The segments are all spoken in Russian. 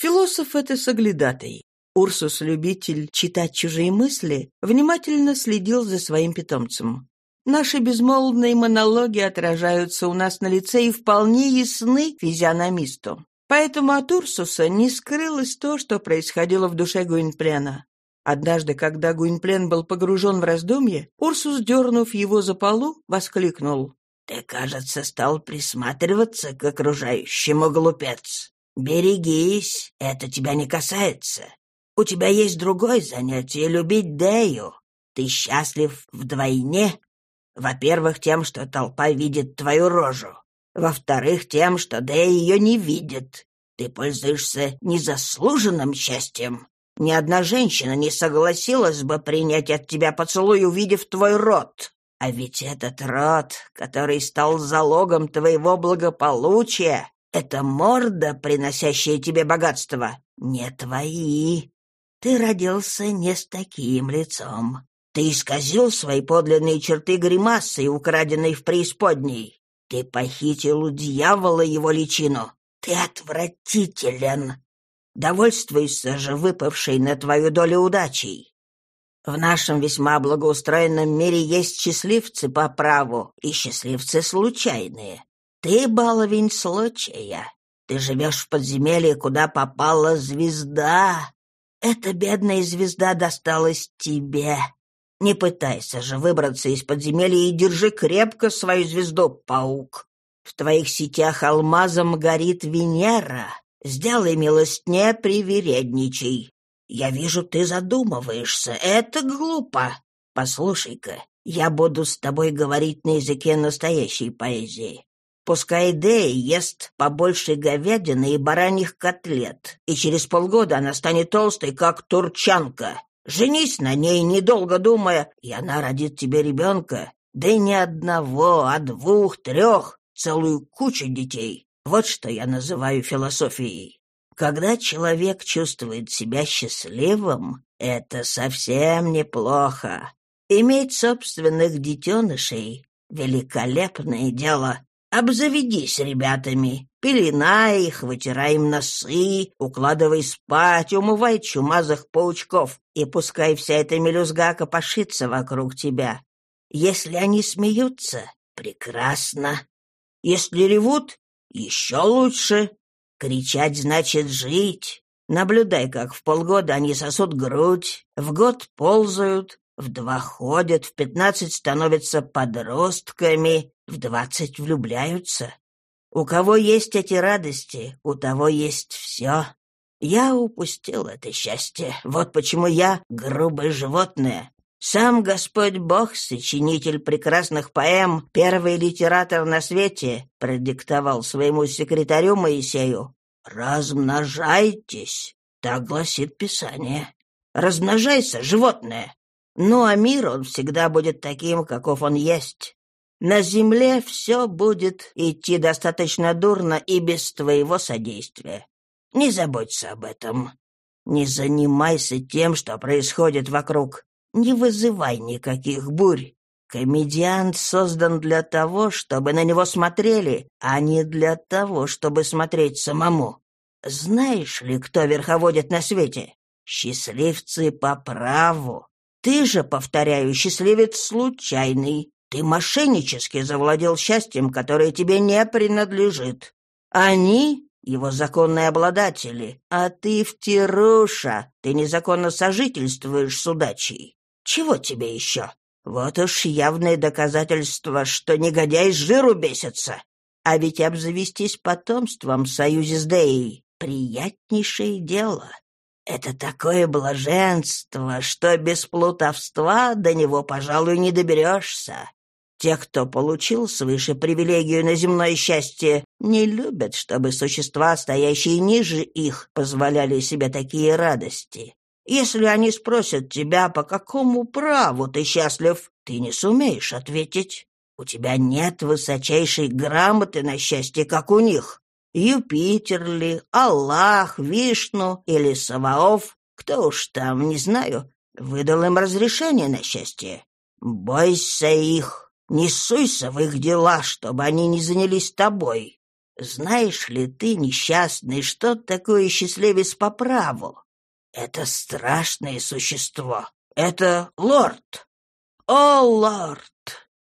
Философ — это соглядатый. Урсус, любитель читать чужие мысли, внимательно следил за своим питомцем. Наши безмолвные монологи отражаются у нас на лице и вполне ясны физиономисту. Поэтому от Урсуса не скрылось то, что происходило в душе Гуинплена. Однажды, когда Гуинплен был погружен в раздумье, Урсус, дернув его за полу, воскликнул. «Ты, кажется, стал присматриваться к окружающему, глупец. Берегись, это тебя не касается. У тебя есть другое занятие — любить Дею. Ты счастлив вдвойне. Во-первых, тем, что толпа видит твою рожу. Во-вторых, тем, что Дея ее не видит. Ты пользуешься незаслуженным счастьем. Ни одна женщина не согласилась бы принять от тебя поцелуй, увидев твой рот. А ведь этот рот, который стал залогом твоего благополучия, это морда, приносящая тебе богатство, не твои. Ты родился не с таким лицом. Ты исказил свои подлинные черты гримасой, украденной в преисподней. Ты похитил у дьявола его личину. Ты отвратителен. Довольствуйся же выпавшей на твою долю удачей. В нашем весьма благоустроенном мире есть счастливцы по праву и счастливцы случайные. Ты баловень случая. Ты живешь в подземелье, куда попала звезда. Эта бедная звезда досталась тебе. Не пытайся же выбраться из подземелья и держи крепко свою звезду, паук. В твоих сетях алмазом горит Венера. Сделай милость, не привередничай. Я вижу, ты задумываешься. Это глупо. Послушай-ка, я буду с тобой говорить на языке настоящей поэзии. Пускай Дэй ест побольше говядины и бараньих котлет, и через полгода она станет толстой, как турчанка. Женись на ней, недолго думая, и она родит тебе ребенка. Да не одного, а двух, трех, целую кучу детей. Вот что я называю философией. Когда человек чувствует себя счастливым, это совсем неплохо. Иметь собственных детенышей — великолепное дело. Обзаведись ребятами, пеленай их, вытирай им носы, укладывай спать, умывай чумазых паучков, и пускай вся эта мелюзга копошится вокруг тебя. Если они смеются, прекрасно. Если ревут, еще лучше. Кричать значит жить. Наблюдай, как в полгода они сосут грудь, в год ползают, в два ходят, в пятнадцать становятся подростками, в двадцать влюбляются. У кого есть эти радости, у того есть все. Я упустил это счастье. Вот почему я грубое животное. Сам Господь Бог, сочинитель прекрасных поэм, первый литератор на свете, продиктовал своему секретарю Моисею «Размножайтесь», так гласит Писание. «Размножайся, животное». Ну, а мир, он всегда будет таким, каков он есть. На земле все будет идти достаточно дурно и без твоего содействия. Не заботься об этом. Не занимайся тем, что происходит вокруг. Не вызывай никаких бурь. Комедиант создан для того, чтобы на него смотрели, а не для того, чтобы смотреть самому. Знаешь ли, кто верховодит на свете? Счастливцы по праву. Ты же, повторяю, счастливец случайный. Ты мошеннически завладел счастьем, которое тебе не принадлежит. Они — его законные обладатели, а ты втируша, ты незаконно сожительствуешь с удачей. Чего тебе еще? Вот уж явное доказательство, что негодяй с жиру бесится. А ведь обзавестись потомством в союзе с Деей — приятнейшее дело. Это такое блаженство, что без плутовства до него, пожалуй, не доберешься. Те, кто получил свыше привилегию на земное счастье, не любят, чтобы существа, стоящие ниже их, позволяли себе такие радости. Если они спросят тебя, по какому праву ты счастлив, ты не сумеешь ответить. У тебя нет высочайшей грамоты на счастье, как у них. Юпитер ли, Аллах, Вишну или Саваоф, кто уж там, не знаю, выдал им разрешение на счастье. Бойся их, не суйся в их дела, чтобы они не занялись тобой. Знаешь ли ты, несчастный, что такое счастливец по праву? Это страшное существо. Это лорд. О, лорд!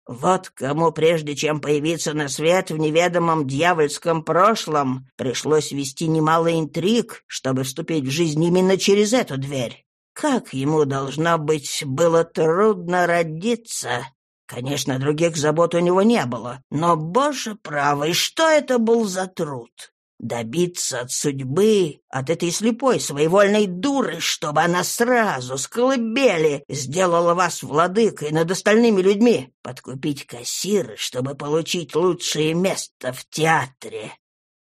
Вот кому, прежде чем появиться на свет в неведомом дьявольском прошлом, пришлось вести немало интриг, чтобы вступить в жизнь именно через эту дверь. Как ему, должно быть, было трудно родиться. Конечно, других забот у него не было, но, боже правый, что это был за труд? Добиться от судьбы, от этой слепой своевольной дуры, чтобы она сразу с колыбели сделала вас владыкой над остальными людьми, подкупить кассиры, чтобы получить лучшее место в театре.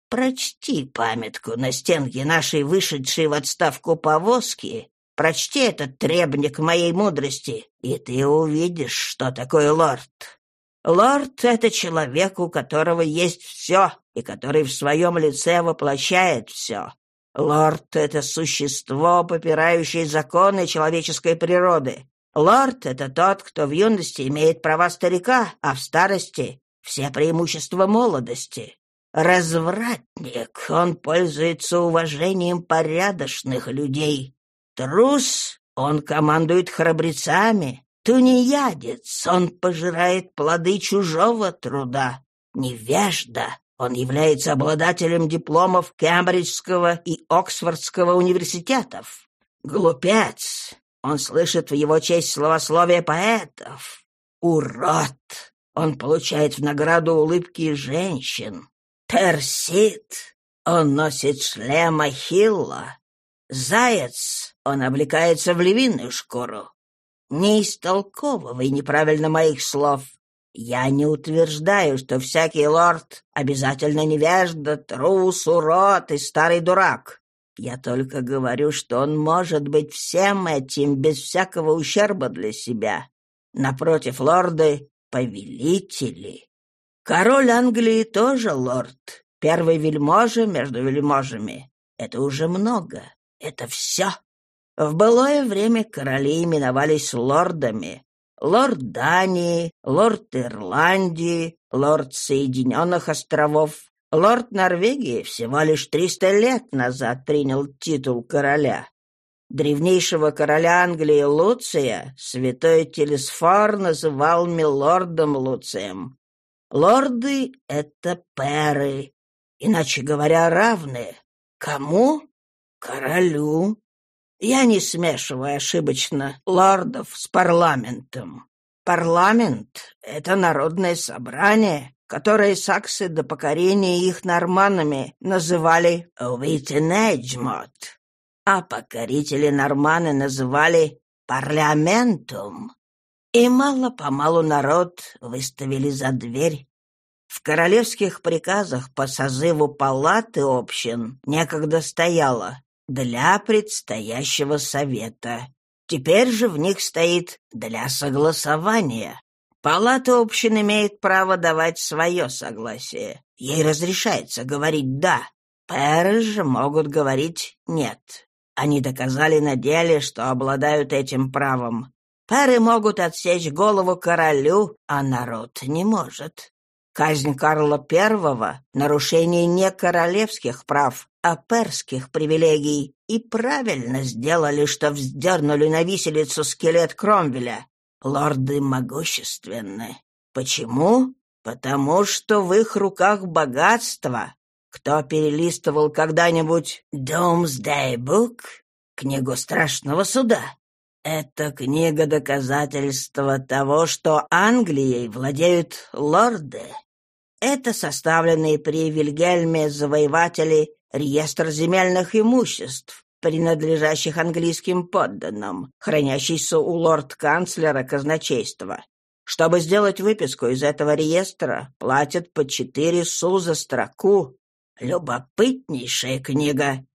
Прочти памятку на стенке нашей вышедшей в отставку повозки, прочти этот требник моей мудрости, и ты увидишь, что такое лорд. Лорд — это человек, у которого есть все, и который в своем лице воплощает все. Лорд — это существо, попирающее законы человеческой природы. Лорд — это тот, кто в юности имеет права старика, а в старости — все преимущества молодости. Развратник, он пользуется уважением порядочных людей. Трус, он командует храбрецами. Тунеядец, он пожирает плоды чужого труда. Невежда, он является обладателем дипломов Кембриджского и Оксфордского университетов. Глупец, он слышит в его честь словословие поэтов. Урод, он получает в награду улыбки женщин. Персит, он носит шлем Ахилла. Заяц, он облекается в львиную шкуру. Не истолковывай неправильно моих слов. Я не утверждаю, что всякий лорд обязательно невежда, трус, урод и старый дурак. Я только говорю, что он может быть всем этим без всякого ущерба для себя. Напротив, лорды — повелители. Король Англии тоже лорд, первый вельможа между вельможами. Это уже много, это все. В былое время короли именовались лордами. Лорд Дании, лорд Ирландии, лорд Соединенных островов. Лорд Норвегии всего лишь триста лет назад принял титул короля. Древнейшего короля Англии Луция святой Телесфор называл милордом Луцием. Лорды — это перы, иначе говоря, равные. Кому? Королю. Я не смешиваю ошибочно лордов с парламентом. Парламент — это народное собрание, которое саксы до покорения их норманами называли «Витенеджмот», а покорители-норманы называли «парламентум». И мало-помалу народ выставили за дверь. В королевских приказах по созыву палаты общин некогда стояло для предстоящего совета. Теперь же в них стоит «для согласования». Палата общин имеет право давать свое согласие. Ей разрешается говорить «да». Пэры же могут говорить «нет». Они доказали на деле, что обладают этим правом. Пэры могут отсечь голову королю, а народ не может. Казнь Карла I — нарушение не королевских прав, а перских привилегий, и правильно сделали, что вздернули на виселицу скелет Кромвеля. Лорды могущественны. Почему? Потому что в их руках богатство. Кто перелистывал когда-нибудь «Doomsday Book» — книгу страшного суда? Это книга доказательства того, что Англией владеют лорды. Это составленные при Вильгельме завоеватели реестр земельных имуществ, принадлежащих английским подданным, хранящийся у лорд-канцлера казначейства. Чтобы сделать выписку из этого реестра, платят по четыре су за строку. Любопытнейшая книга.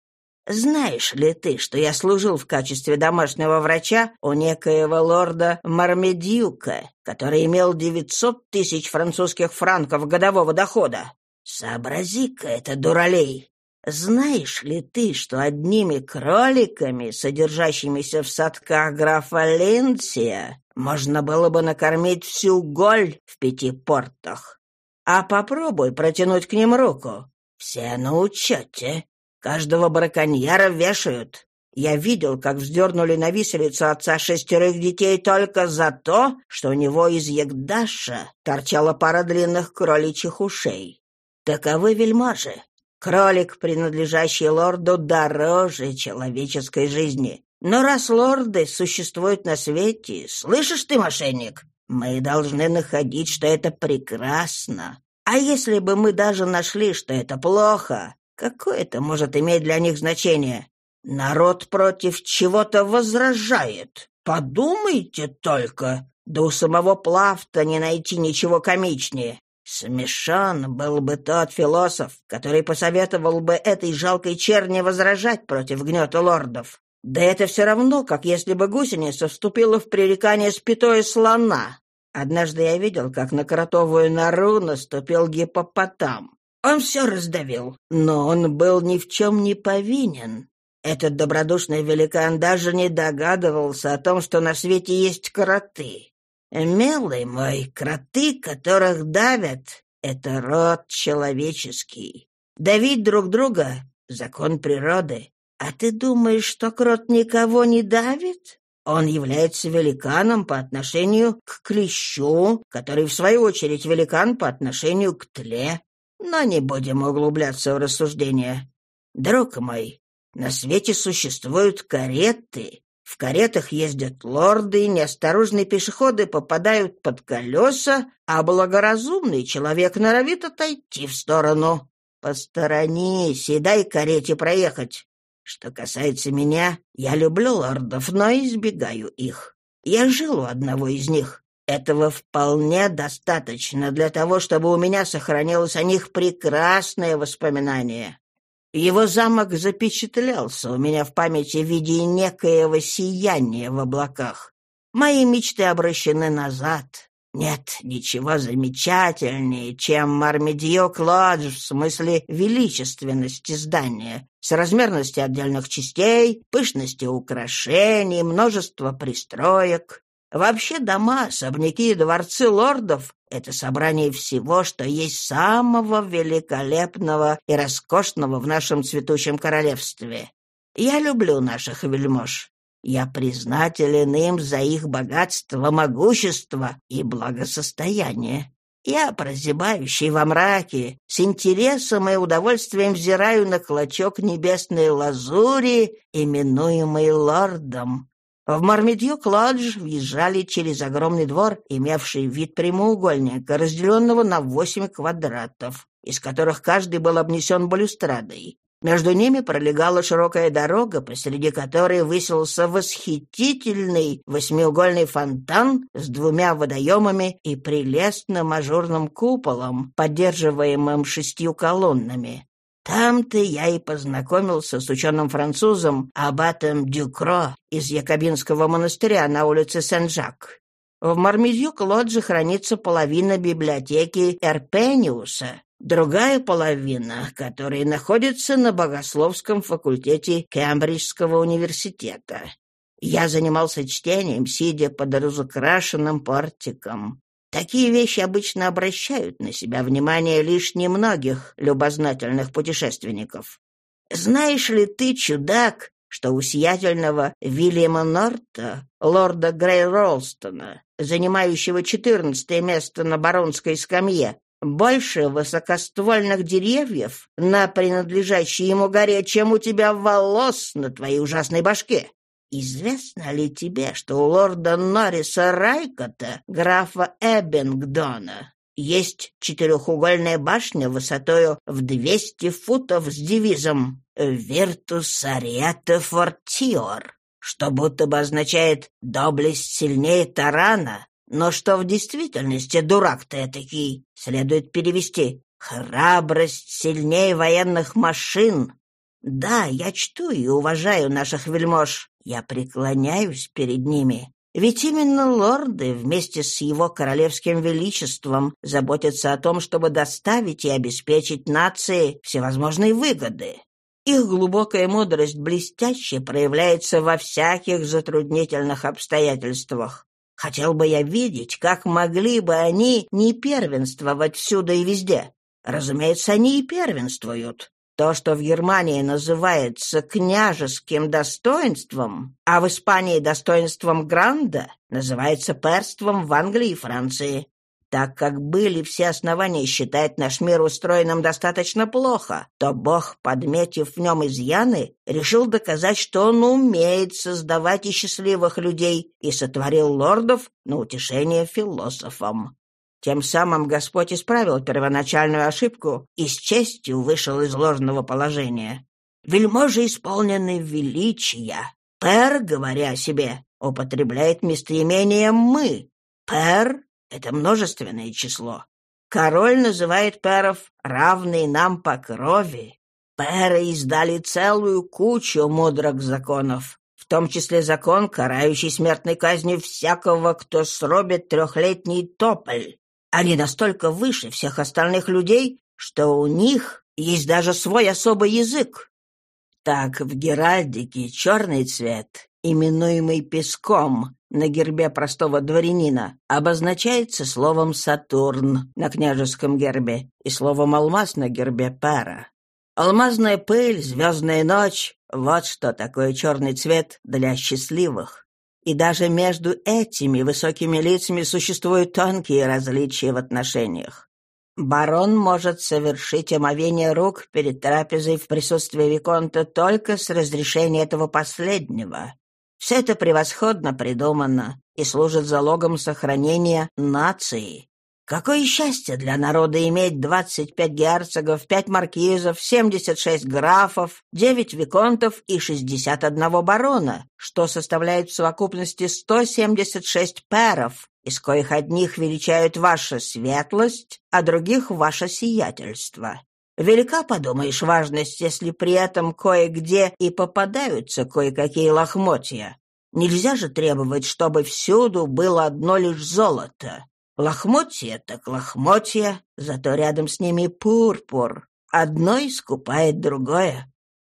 Знаешь ли ты, что я служил в качестве домашнего врача у некоего лорда Мармедюка, который имел 900 тысяч французских франков годового дохода? Сообрази-ка это, дуралей! Знаешь ли ты, что одними кроликами, содержащимися в садках графа Линсия, можно было бы накормить всю голь в пяти портах? А попробуй протянуть к ним руку. Все на учете. Каждого браконьера вешают. Я видел, как вздернули на виселицу отца шестерых детей только за то, что у него из ягдаша торчала пара длинных кроличьих ушей. Таковы вельможи. Кролик, принадлежащий лорду, дороже человеческой жизни. Но раз лорды существуют на свете, слышишь ты, мошенник, мы должны находить, что это прекрасно. А если бы мы даже нашли, что это плохо, какое это может иметь для них значение? Народ против чего-то возражает. Подумайте только, да у самого Плафта не найти ничего комичнее. Смешон был бы тот философ, который посоветовал бы этой жалкой черни возражать против гнета лордов. Да это все равно, как если бы гусеница вступила в пререкание с пятой слона. Однажды я видел, как на кротовую нору наступил гипопотам. Он все раздавил, но он был ни в чем не повинен. Этот добродушный великан даже не догадывался о том, что на свете есть кроты. Милый мой, кроты, которых давят, — это род человеческий. Давить друг друга — закон природы. А ты думаешь, что крот никого не давит? Он является великаном по отношению к клещу, который, в свою очередь, великан по отношению к тле. Но не будем углубляться в рассуждения. Друг мой, на свете существуют кареты. В каретах ездят лорды, неосторожные пешеходы попадают под колеса, а благоразумный человек норовит отойти в сторону. Посторонись и дай карете проехать. Что касается меня, я люблю лордов, но избегаю их. Я жил у одного из них. Этого вполне достаточно для того, чтобы у меня сохранилось о них прекрасное воспоминание. Его замок запечатлелся у меня в памяти в виде некоего сияния в облаках. Мои мечты обращены назад, нет ничего замечательнее, чем Мармедьёк Лодж в смысле величественности здания, соразмерности отдельных частей, пышности украшений, множества пристроек. Вообще дома, особняки и дворцы лордов — это собрание всего, что есть самого великолепного и роскошного в нашем цветущем королевстве. Я люблю наших вельмож. Я признателен им за их богатство, могущество и благосостояние. Я, прозябающий во мраке, с интересом и удовольствием взираю на клочок небесной лазури, именуемый лордом. В Мармедью-Кладж въезжали через огромный двор, имевший вид прямоугольника, разделенного на восемь квадратов, из которых каждый был обнесен балюстрадой. Между ними пролегала широкая дорога, посреди которой высился восхитительный восьмиугольный фонтан с двумя водоемами и прелестным ажурным куполом, поддерживаемым шестью колоннами. Там-то я и познакомился с ученым-французом Аббатом Дюкро из Якобинского монастыря на улице Сен-Жак. В Мармизюк-Лодже хранится половина библиотеки Эрпениуса, Другая половина, которая находится на богословском факультете Кембриджского университета. Я занимался чтением, сидя под разукрашенным портиком. Такие вещи обычно обращают на себя внимание лишь немногих любознательных путешественников. Знаешь ли ты, чудак, что у сиятельного Вильяма Норта, лорда Грей Ролстона, занимающего четырнадцатое место на баронской скамье, больше высокоствольных деревьев на принадлежащей ему горе, чем у тебя волос на твоей ужасной башке. Известно ли тебе, что у лорда Норриса Райкота, графа Эббингдона, есть четырехугольная башня высотою в двести футов с девизом «Virtus ariete fortior», что будто бы означает «доблесть сильнее тарана», но что в действительности дурак ты этакий, следует перевести «храбрость сильнее военных машин». Да, я чту и уважаю наших вельмож, я преклоняюсь перед ними. Ведь именно лорды вместе с его королевским величеством заботятся о том, чтобы доставить и обеспечить нации всевозможные выгоды. Их глубокая мудрость блестяще проявляется во всяких затруднительных обстоятельствах. Хотел бы я видеть, как могли бы они не первенствовать всюду и везде. Разумеется, они и первенствуют. То, что в Германии называется княжеским достоинством, а в Испании достоинством гранда, называется перством в Англии и Франции. Так как были все основания считать наш мир устроенным достаточно плохо, то Бог, подметив в нем изъяны, решил доказать, что он умеет создавать и счастливых людей, и сотворил лордов на утешение философам. Тем самым Господь исправил первоначальную ошибку и с честью вышел из ложного положения. Вельможи исполнены величия. Пер, говоря о себе, употребляет местоимение «мы». Пер — это множественное число. Король называет перов равные нам по крови. Перы издали целую кучу мудрых законов, в том числе закон, карающий смертной казнью всякого, кто сробит трехлетний тополь. Они настолько выше всех остальных людей, что у них есть даже свой особый язык. Так в Геральдике черный цвет, именуемый песком на гербе простого дворянина, обозначается словом «Сатурн» на княжеском гербе и словом «алмаз» на гербе «Пара». Алмазная пыль, звездная ночь — вот что такое черный цвет для счастливых. И даже между этими высокими лицами существуют тонкие различия в отношениях. Барон может совершить омовение рук перед трапезой в присутствии Виконта только с разрешения этого последнего. Все это превосходно придумано и служит залогом сохранения нации. Какое счастье для народа иметь 25 герцогов, 5 маркизов, 76 графов, 9 виконтов и 61 барона, что составляет в совокупности 176 перов, из коих одних величают ваша светлость, а других ваше сиятельство. Велика, подумаешь, важность, если при этом кое-где и попадаются кое-какие лохмотья. Нельзя же требовать, чтобы всюду было одно лишь золото. Лохмотья так лохмотья, зато рядом с ними пурпур. Одно искупает другое.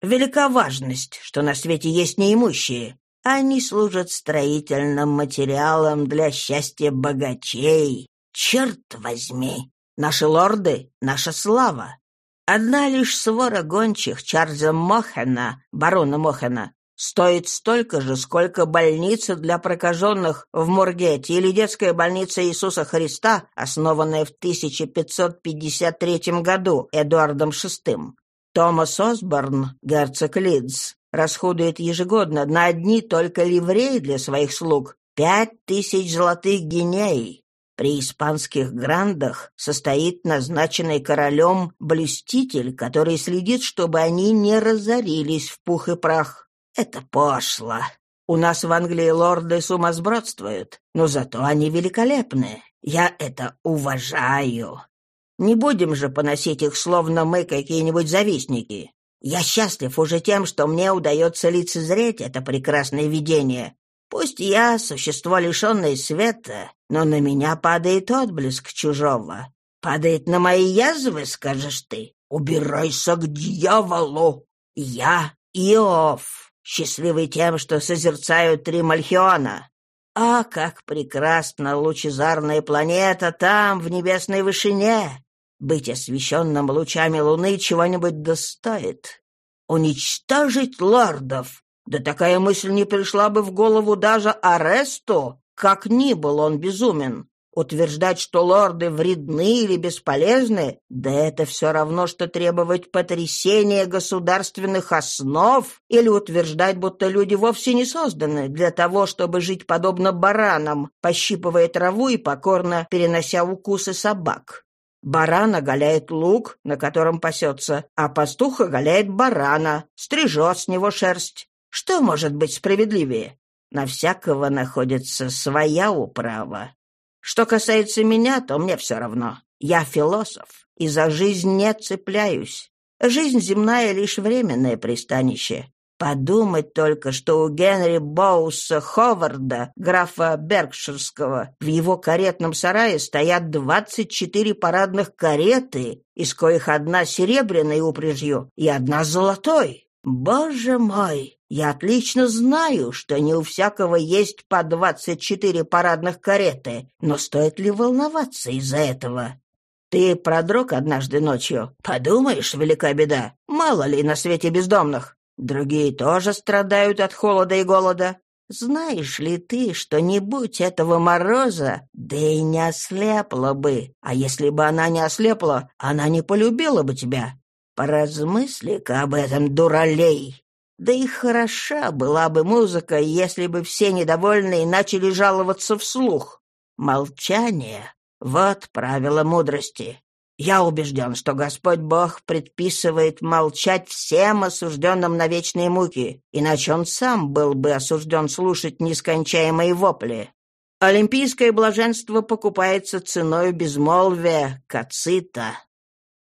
Велика важность, что на свете есть неимущие. Они служат строительным материалом для счастья богачей. Черт возьми! Наши лорды — наша слава. Одна лишь свора гончих Чарльза Мохена, барона Мохена, стоит столько же, сколько больница для прокаженных в Мургете или детская больница Иисуса Христа, основанная в 1553 году Эдуардом VI. Томас Осборн, герцог Лидс, расходует ежегодно на одни только ливреи для своих слуг пять тысяч золотых гиней. При испанских грандах состоит назначенный королем блюститель, который следит, чтобы они не разорились в пух и прах. Это пошло. У нас в Англии лорды сумасбродствуют, но зато они великолепны. Я это уважаю. Не будем же поносить их, словно мы какие-нибудь завистники. Я счастлив уже тем, что мне удается лицезреть это прекрасное видение. Пусть я существо, лишенное света, но на меня падает отблеск чужого. Падает на мои язвы, скажешь ты. Убирайся к дьяволу. Я Иов счастливый тем, что созерцают три Мальхиона. А как прекрасна лучезарная планета там, в небесной вышине! Быть освещенным лучами луны чего-нибудь достоит. Уничтожить лордов! Да такая мысль не пришла бы в голову даже Аресту, как ни был он безумен. Утверждать, что лорды вредны или бесполезны, да это все равно, что требовать потрясения государственных основ или утверждать, будто люди вовсе не созданы для того, чтобы жить подобно баранам, пощипывая траву и покорно перенося укусы собак. Баран оголяет лук, на котором пасется, а пастух оголяет барана, стрижет с него шерсть. Что может быть справедливее? На всякого находится своя управа. Что касается меня, то мне все равно. Я философ и за жизнь не цепляюсь. Жизнь земная — лишь временное пристанище. Подумать только, что у Генри Боуса Ховарда, графа Беркширского, в его каретном сарае стоят двадцать четыре парадных кареты, из коих одна серебряной упряжью и одна золотой. Боже мой! Я отлично знаю, что не у всякого есть по двадцать четыре парадных кареты, но стоит ли волноваться из-за этого? Ты продрог однажды ночью. Подумаешь, велика беда. Мало ли на свете бездомных. Другие тоже страдают от холода и голода. Знаешь ли ты, что не будь этого мороза, да и не ослепла бы. А если бы она не ослепла, она не полюбила бы тебя. Поразмысли-ка об этом, дуралей. Да и хороша была бы музыка, если бы все недовольные начали жаловаться вслух. Молчание — вот правило мудрости. Я убежден, что Господь Бог предписывает молчать всем осужденным на вечные муки, иначе он сам был бы осужден слушать нескончаемые вопли. Олимпийское блаженство покупается ценой безмолвия, кацита.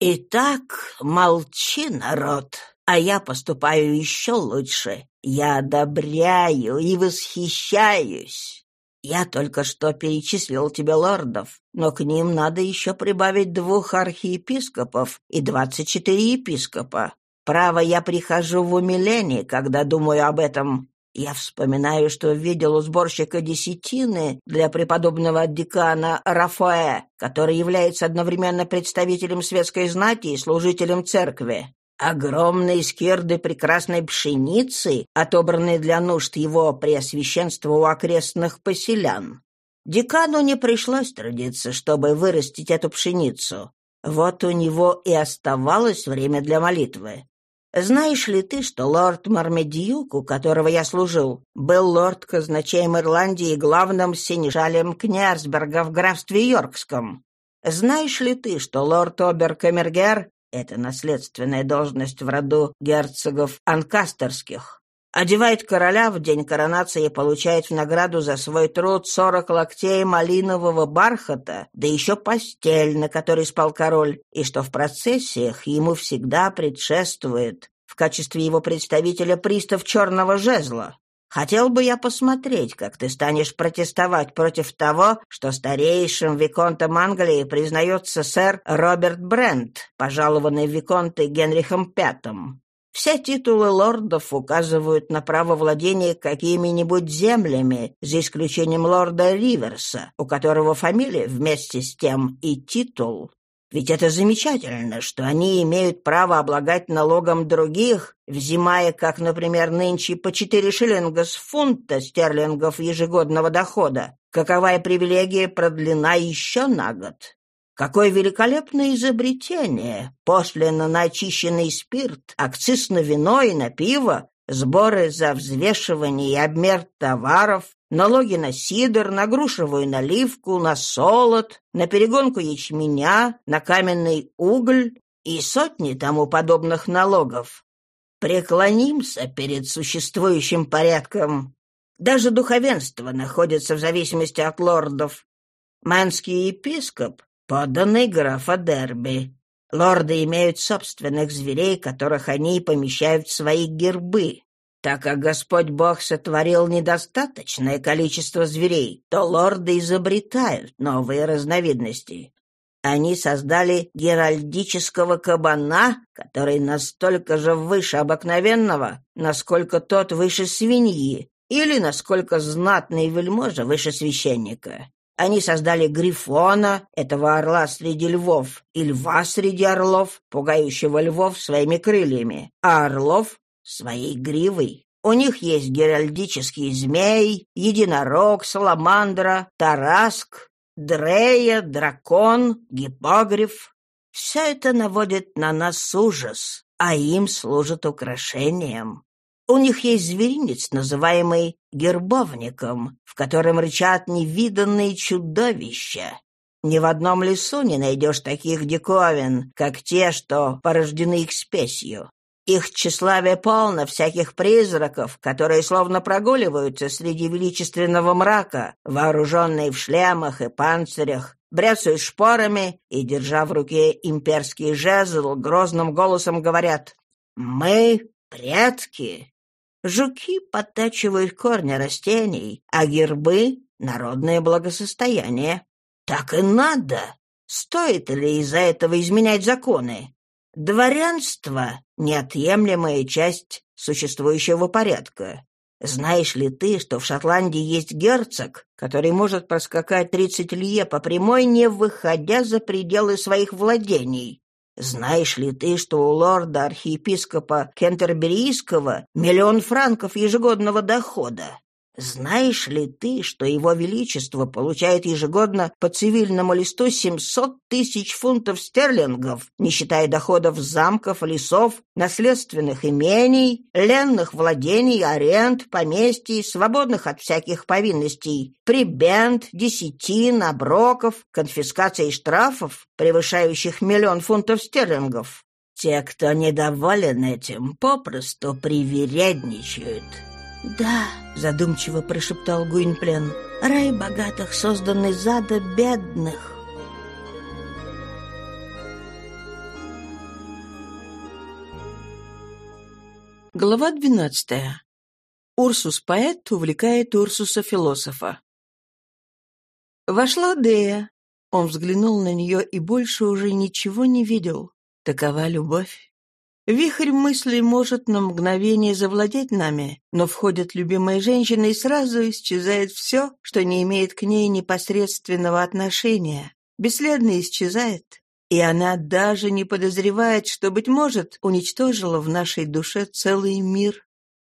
Итак, молчи, народ, а я поступаю еще лучше. Я одобряю и восхищаюсь. Я только что перечислил тебе лордов, но к ним надо еще прибавить двух архиепископов и двадцать четыре епископа. Право, я прихожу в умиление, когда думаю об этом. Я вспоминаю, что видел у сборщика десятины для преподобного декана Рафаэ, который является одновременно представителем светской знати и служителем церкви. Огромные скирды прекрасной пшеницы, отобранные для нужд его преосвященства у окрестных поселян. Декану не пришлось трудиться, чтобы вырастить эту пшеницу. Вот у него и оставалось время для молитвы. Знаешь ли ты, что лорд Мармедьюк, у которого я служил, был лорд-казначеем Ирландии и главным синешалем Князберга в графстве Йоркском? Знаешь ли ты, что лорд Обер-Камергер это наследственная должность в роду герцогов анкастерских. Одевает короля в день коронации и получает в награду за свой труд сорок локтей малинового бархата, да еще постель, на которой спал король, и что в процессиях ему всегда предшествует в качестве его представителя пристав черного жезла. Хотел бы я посмотреть, как ты станешь протестовать против того, что старейшим виконтом Англии признается сэр Роберт Брент, пожалованный виконтой Генрихом Пятым. Все титулы лордов указывают на право владения какими-нибудь землями, за исключением лорда Риверса, у которого фамилия вместе с тем и титул ведь это замечательно, что они имеют право облагать налогом других, взимая, как, например, нынче по четыре шиллинга с фунта стерлингов ежегодного дохода. Каковая привилегия продлена еще на год. Какое великолепное изобретение! После на начищенный спирт, акциз на вино и на пиво, сборы за взвешивание и обмер товаров, налоги на сидр, на грушевую наливку, на солод, на перегонку ячменя, на каменный уголь и сотни тому подобных налогов. Преклонимся перед существующим порядком. Даже духовенство находится в зависимости от лордов. Манский епископ — поданный графа Дерби. Лорды имеют собственных зверей, которых они помещают в свои гербы. Так как Господь Бог сотворил недостаточное количество зверей, то лорды изобретают новые разновидности. Они создали геральдического кабана, который настолько же выше обыкновенного, насколько тот выше свиньи, или насколько знатный вельможа выше священника. Они создали Грифона, этого орла среди львов, и льва среди орлов, пугающего львов своими крыльями, а орлов — своей гривой. У них есть геральдический змей, единорог, саламандра, тараск, дрея, дракон, гипогриф. Все это наводит на нас ужас, а им служит украшением. У них есть зверинец, называемый гербовником, в котором рычат невиданные чудовища. Ни в одном лесу не найдешь таких диковин, как те, что порождены их спесью. Их тщеславие полно всяких призраков, которые словно прогуливаются среди величественного мрака, вооруженные в шлемах и панцирях, бряцают шпорами и, держа в руке имперский жезл, грозным голосом говорят «Мы предки, Жуки подтачивают корни растений, а гербы — народное благосостояние. Так и надо. Стоит ли из-за этого изменять законы? Дворянство — неотъемлемая часть существующего порядка. Знаешь ли ты, что в Шотландии есть герцог, который может проскакать тридцать лье по прямой, не выходя за пределы своих владений? Знаешь ли ты, что у лорда-архиепископа Кентерберийского миллион франков ежегодного дохода? Знаешь ли ты, что его величество получает ежегодно по цивильному листу 700 тысяч фунтов стерлингов, не считая доходов замков, лесов, наследственных имений, ленных владений, аренд, поместий, свободных от всяких повинностей, прибент, десятин, оброков, конфискаций и штрафов, превышающих миллион фунтов стерлингов? Те, кто недоволен этим, попросту привередничают». «Да», — задумчиво прошептал Гуинплен, — «рай богатых, созданный зада бедных». Глава двенадцатая. Урсус-поэт увлекает Урсуса-философа. Вошла Дея. Он взглянул на нее и больше уже ничего не видел. Такова любовь. Вихрь мыслей может на мгновение завладеть нами, но входит любимая женщина и сразу исчезает все, что не имеет к ней непосредственного отношения. Бесследно исчезает. И она даже не подозревает, что, быть может, уничтожила в нашей душе целый мир.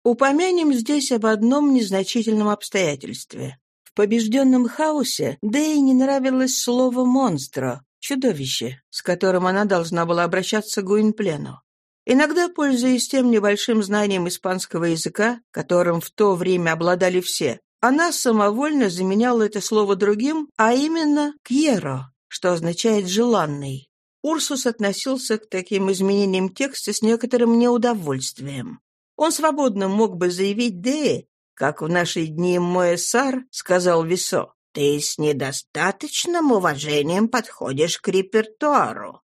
Упомянем здесь об одном незначительном обстоятельстве. В побежденном хаосе Дэй не нравилось слово «монстро», чудовище, с которым она должна была обращаться к Гуинплену. Иногда, пользуясь тем небольшим знанием испанского языка, которым в то время обладали все, она самовольно заменяла это слово другим, а именно «кьеро», что означает «желанный». Урсус относился к таким изменениям текста с некоторым неудовольствием. Он свободно мог бы заявить «де», как в наши дни Моэсар сказал Висо, «Ты с недостаточным уважением подходишь к репертуару».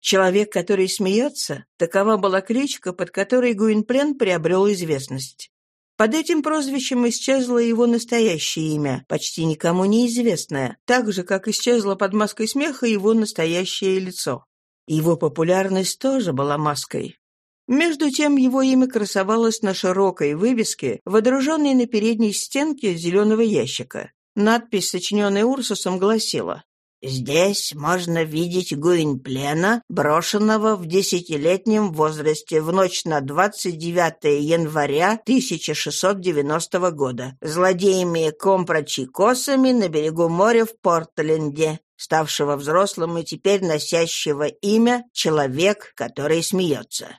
Человек, который смеется, такова была кличка, под которой Гуинплен приобрел известность. Под этим прозвищем исчезло его настоящее имя, почти никому неизвестное, так же, как исчезло под маской смеха его настоящее лицо. Его популярность тоже была маской. Между тем его имя красовалось на широкой вывеске, водруженной на передней стенке зеленого ящика. Надпись, сочиненная Урсусом, гласила Здесь можно видеть Гуинплена, брошенного в десятилетнем возрасте в ночь на 29 января 1690 года злодеями Компрочикосами на берегу моря в Портленде, ставшего взрослым и теперь носящего имя «Человек, который смеется».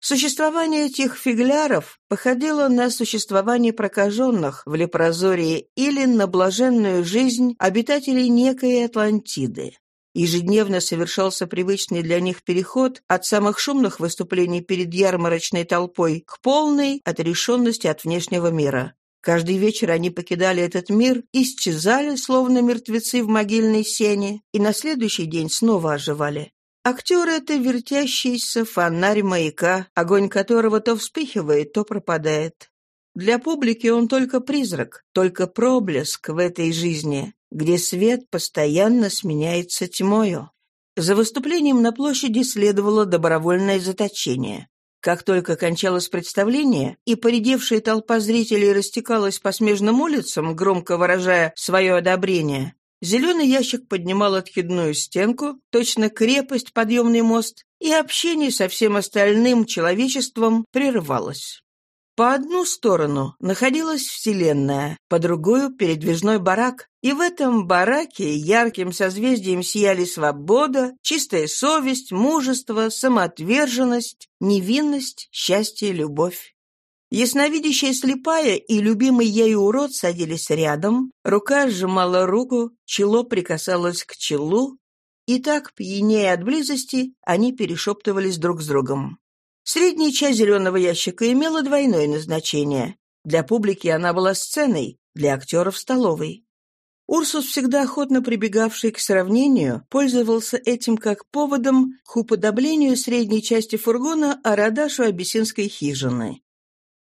Существование этих фигляров походило на существование прокаженных в Лепрозории или на блаженную жизнь обитателей некой Атлантиды. Ежедневно совершался привычный для них переход от самых шумных выступлений перед ярмарочной толпой к полной отрешенности от внешнего мира. Каждый вечер они покидали этот мир, исчезали, словно мертвецы в могильной сене, и на следующий день снова оживали. Актер — это вертящийся фонарь маяка, огонь которого то вспыхивает, то пропадает. Для публики он только призрак, только проблеск в этой жизни, где свет постоянно сменяется тьмою. За выступлением на площади следовало добровольное заточение. Как только кончалось представление, и поредевшая толпа зрителей растекалась по смежным улицам, громко выражая свое одобрение, Зеленый ящик поднимал откидную стенку, точно крепость, подъемный мост, и общение со всем остальным человечеством прерывалось. По одну сторону находилась Вселенная, по другую — передвижной барак, и в этом бараке ярким созвездием сияли свобода, чистая совесть, мужество, самоотверженность, невинность, счастье, любовь. Ясновидящая слепая и любимый ею урод садились рядом, рука сжимала руку, чело прикасалось к челу, и так, пьянее от близости, они перешептывались друг с другом. Средняя часть зеленого ящика имела двойное назначение. Для публики она была сценой, для актеров — столовой. Урсус, всегда охотно прибегавший к сравнению, пользовался этим как поводом к уподоблению средней части фургона Арадашу абиссинской хижины.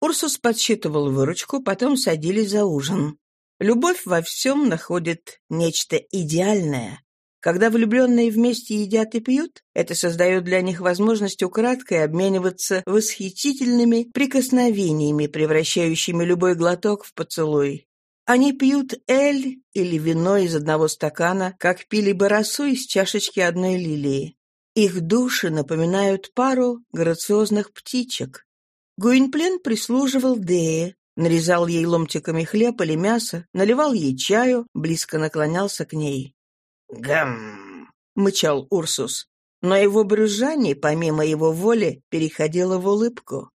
Урсус подсчитывал выручку, потом садились за ужин. Любовь во всем находит нечто идеальное. Когда влюбленные вместе едят и пьют, это создает для них возможность украдкой обмениваться восхитительными прикосновениями, превращающими любой глоток в поцелуй. Они пьют эль или вино из одного стакана, как пили бы из чашечки одной лилии. Их души напоминают пару грациозных птичек. Гуинплен прислуживал Дее, нарезал ей ломтиками хлеб или мясо, наливал ей чаю, близко наклонялся к ней. «Гам!» — мычал Урсус. Но его брюзжание, помимо его воли, переходило в улыбку.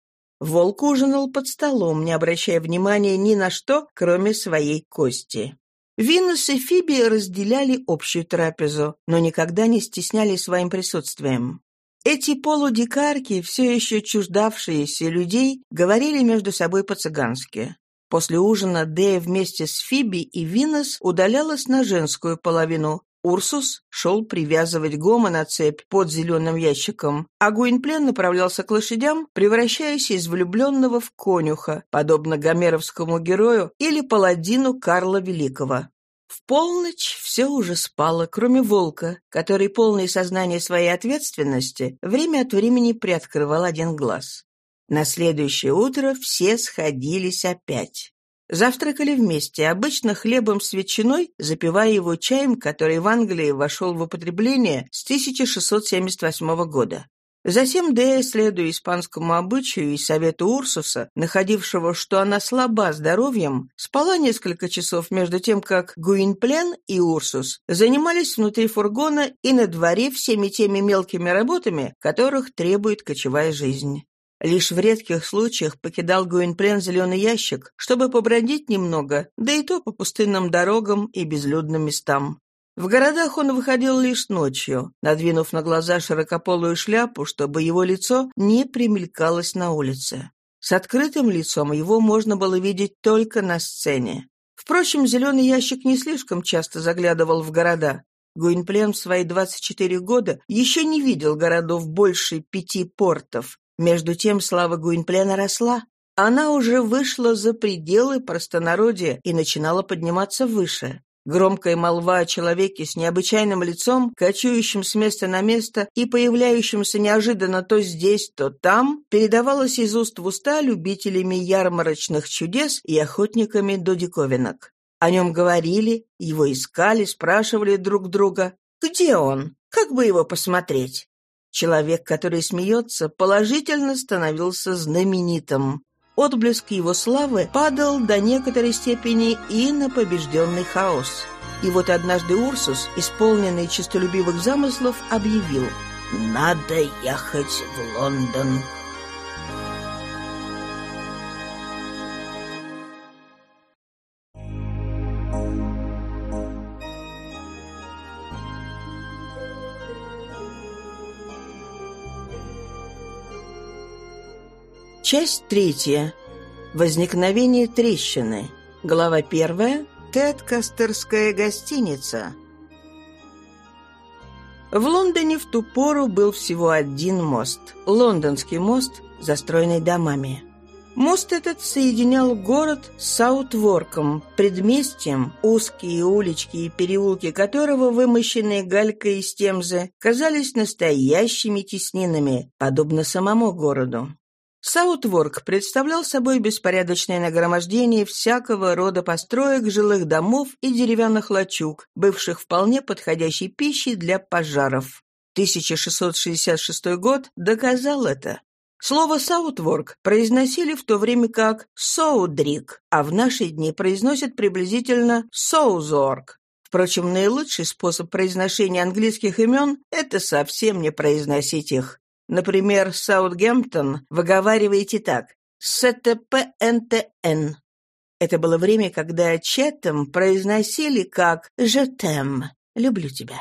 Волк ужинал под столом, не обращая внимания ни на что, кроме своей кости. Винус и Фиби разделяли общую трапезу, но никогда не стесняли своим присутствием. Эти полудикарки, все еще чуждавшиеся людей, говорили между собой по-цыгански. После ужина Дея вместе с Фиби и Винос удалялась на женскую половину, Урсус шел привязывать Гома на цепь под зеленым ящиком, а Гуинплен направлялся к лошадям, превращаясь из влюбленного в конюха, подобно гомеровскому герою или паладину Карла Великого. В полночь все уже спало, кроме волка, который, полный сознания своей ответственности, время от времени приоткрывал один глаз. На следующее утро все сходились опять. Завтракали вместе, обычно хлебом с ветчиной, запивая его чаем, который в Англии вошел в употребление с 1678 года. Затем Дея, следуя испанскому обычаю и совету Урсуса, находившего, что она слаба здоровьем, спала несколько часов между тем, как Гуинплен и Урсус занимались внутри фургона и на дворе всеми теми мелкими работами, которых требует кочевая жизнь. Лишь в редких случаях покидал Гуинплен зеленый ящик, чтобы побродить немного, да и то по пустынным дорогам и безлюдным местам. В городах он выходил лишь ночью, надвинув на глаза широкополую шляпу, чтобы его лицо не примелькалось на улице. С открытым лицом его можно было видеть только на сцене. Впрочем, зеленый ящик не слишком часто заглядывал в города. Гуинплен в свои 24 года еще не видел городов больше пяти портов, между тем слава Гуинплена росла. Она уже вышла за пределы простонародья и начинала подниматься выше. Громкая молва о человеке с необычайным лицом, кочующим с места на место и появляющимся неожиданно то здесь, то там, передавалась из уст в уста любителями ярмарочных чудес и охотниками до диковинок. О нем говорили, его искали, спрашивали друг друга. «Где он? Как бы его посмотреть?» Человек, который смеется, положительно становился знаменитым. Отблеск его славы падал до некоторой степени и на побежденный хаос. И вот однажды Урсус, исполненный честолюбивых замыслов, объявил «Надо ехать в Лондон». Часть третья. Возникновение трещины. Глава первая. Тедкастерская гостиница. В Лондоне в ту пору был всего один мост. Лондонский мост, застроенный домами. Мост этот соединял город с Саутворком, предместьем, узкие улички и переулки которого, вымощенные галькой из темзы, казались настоящими теснинами, подобно самому городу. Саутворк представлял собой беспорядочное нагромождение всякого рода построек, жилых домов и деревянных лачуг, бывших вполне подходящей пищей для пожаров. 1666 год доказал это. Слово «саутворк» произносили в то время как «соудрик», а в наши дни произносят приблизительно «соузорг». Впрочем, наилучший способ произношения английских имен – это совсем не произносить их. Например, Саутгемптон выговариваете так «СТПНТН». Это было время, когда Четом произносили как «Жетем» — «люблю тебя».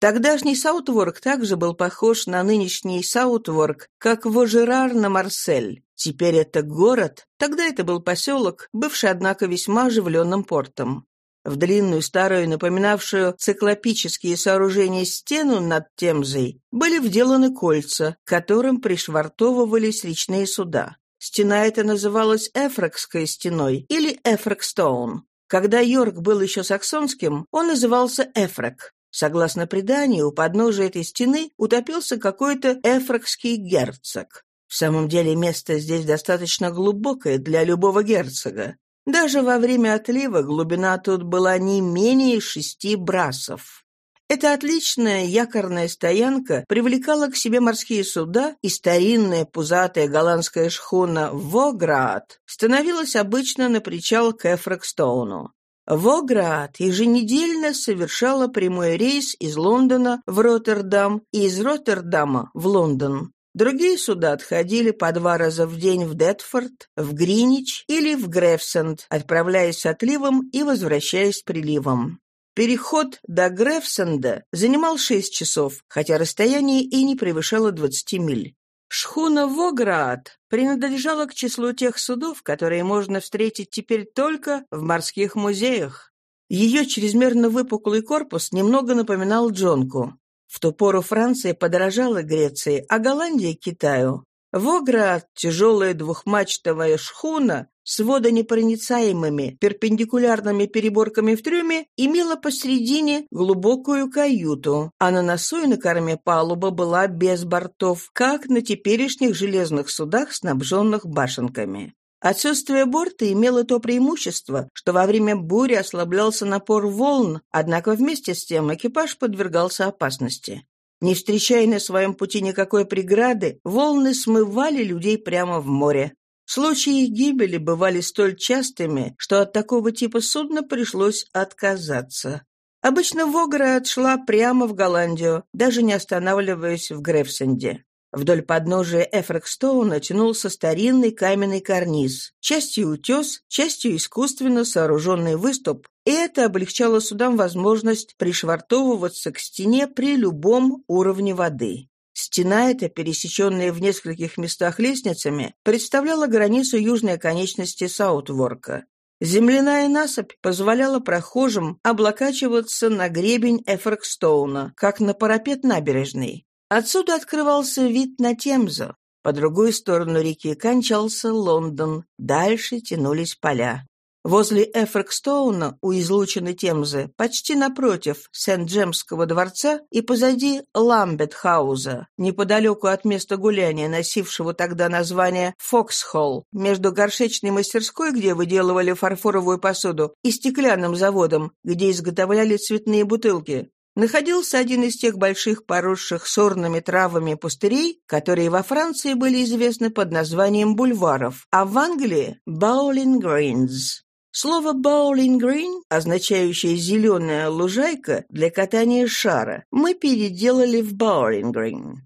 Тогдашний Саутворк также был похож на нынешний Саутворк, как Вожерар на Марсель. Теперь это город, тогда это был поселок, бывший, однако, весьма оживленным портом. В длинную, старую, напоминавшую циклопические сооружения стену над Темзой были вделаны кольца, к которым пришвартовывались речные суда. Стена эта называлась Эфрекской стеной или Эфрекстоун. Когда Йорк был еще саксонским, он назывался Эфрек. Согласно преданию, у подножия этой стены утопился какой-то эфракский герцог. В самом деле место здесь достаточно глубокое для любого герцога. Даже во время отлива глубина тут была не менее шести брасов. Эта отличная якорная стоянка привлекала к себе морские суда, и старинная пузатая голландская шхуна «Воград» становилась обычно на причал к Эфрекстоуну. Воград еженедельно совершала прямой рейс из Лондона в Роттердам и из Роттердама в Лондон. Другие суда отходили по два раза в день в Детфорд, в Гринич или в Грефсенд, отправляясь с отливом и возвращаясь приливом. Переход до Грефсенда занимал шесть часов, хотя расстояние и не превышало 20 миль. Шхуна Воград принадлежала к числу тех судов, которые можно встретить теперь только в морских музеях. Ее чрезмерно выпуклый корпус немного напоминал джонку. В ту пору Франция подорожала Греции, а Голландия — Китаю. Воград, тяжелая двухмачтовая шхуна с водонепроницаемыми перпендикулярными переборками в трюме, имела посредине глубокую каюту, а на носу и на корме палуба была без бортов, как на теперешних железных судах, снабженных башенками. Отсутствие борта имело то преимущество, что во время бури ослаблялся напор волн, однако вместе с тем экипаж подвергался опасности. Не встречая на своем пути никакой преграды, волны смывали людей прямо в море. Случаи гибели бывали столь частыми, что от такого типа судна пришлось отказаться. Обычно Вогра отшла прямо в Голландию, даже не останавливаясь в Грефсенде. Вдоль подножия Эфрекстоуна тянулся старинный каменный карниз, частью утес, частью искусственно сооруженный выступ, и это облегчало судам возможность пришвартовываться к стене при любом уровне воды. Стена эта, пересеченная в нескольких местах лестницами, представляла границу южной оконечности Саутворка. Земляная насыпь позволяла прохожим облокачиваться на гребень Эфрекстоуна, как на парапет набережной. Отсюда открывался вид на Темзу. По другую сторону реки кончался Лондон, дальше тянулись поля. Возле Эфрекстоуна, у излученной Темзы, почти напротив Сент-Джемского дворца и позади Ламбетхауза, неподалеку от места гуляния, носившего тогда название Фоксхолл, между горшечной мастерской, где выделывали фарфоровую посуду, и стеклянным заводом, где изготовляли цветные бутылки, находился один из тех больших поросших сорными травами пустырей, которые во Франции были известны под названием бульваров, а в Англии — Greens. Слово «Bowling Green», означающее «зеленая лужайка» для катания шара, мы переделали в «Bowling Green».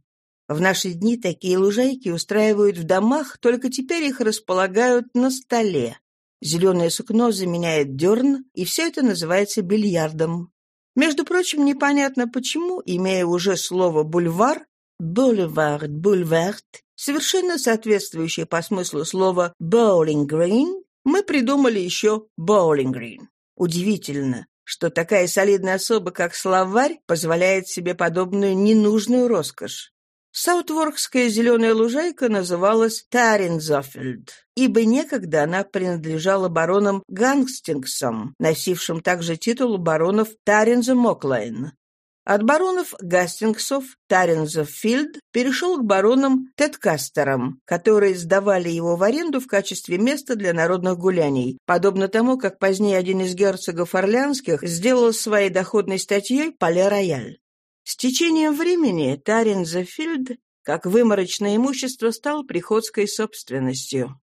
В наши дни такие лужайки устраивают в домах, только теперь их располагают на столе. Зеленое сукно заменяет дерн, и все это называется бильярдом. Между прочим, непонятно почему, имея уже слово «бульвар», «бульвард», «бульвард», совершенно соответствующее по смыслу слово «боулинг грин», мы придумали еще «боулинг грин». Удивительно, что такая солидная особа, как словарь, позволяет себе подобную ненужную роскошь. Саутворкская зеленая лужайка называлась Таринзофельд, ибо некогда она принадлежала баронам Гангстингсам, носившим также титул баронов Таринза Моклайн. От баронов Гастингсов Таринзофильд перешел к баронам Теткастерам, которые сдавали его в аренду в качестве места для народных гуляний, подобно тому, как позднее один из герцогов Орлеанских сделал своей доходной статьей «Пале-Рояль». С течением времени Таринзефильд, как выморочное имущество, стал приходской собственностью.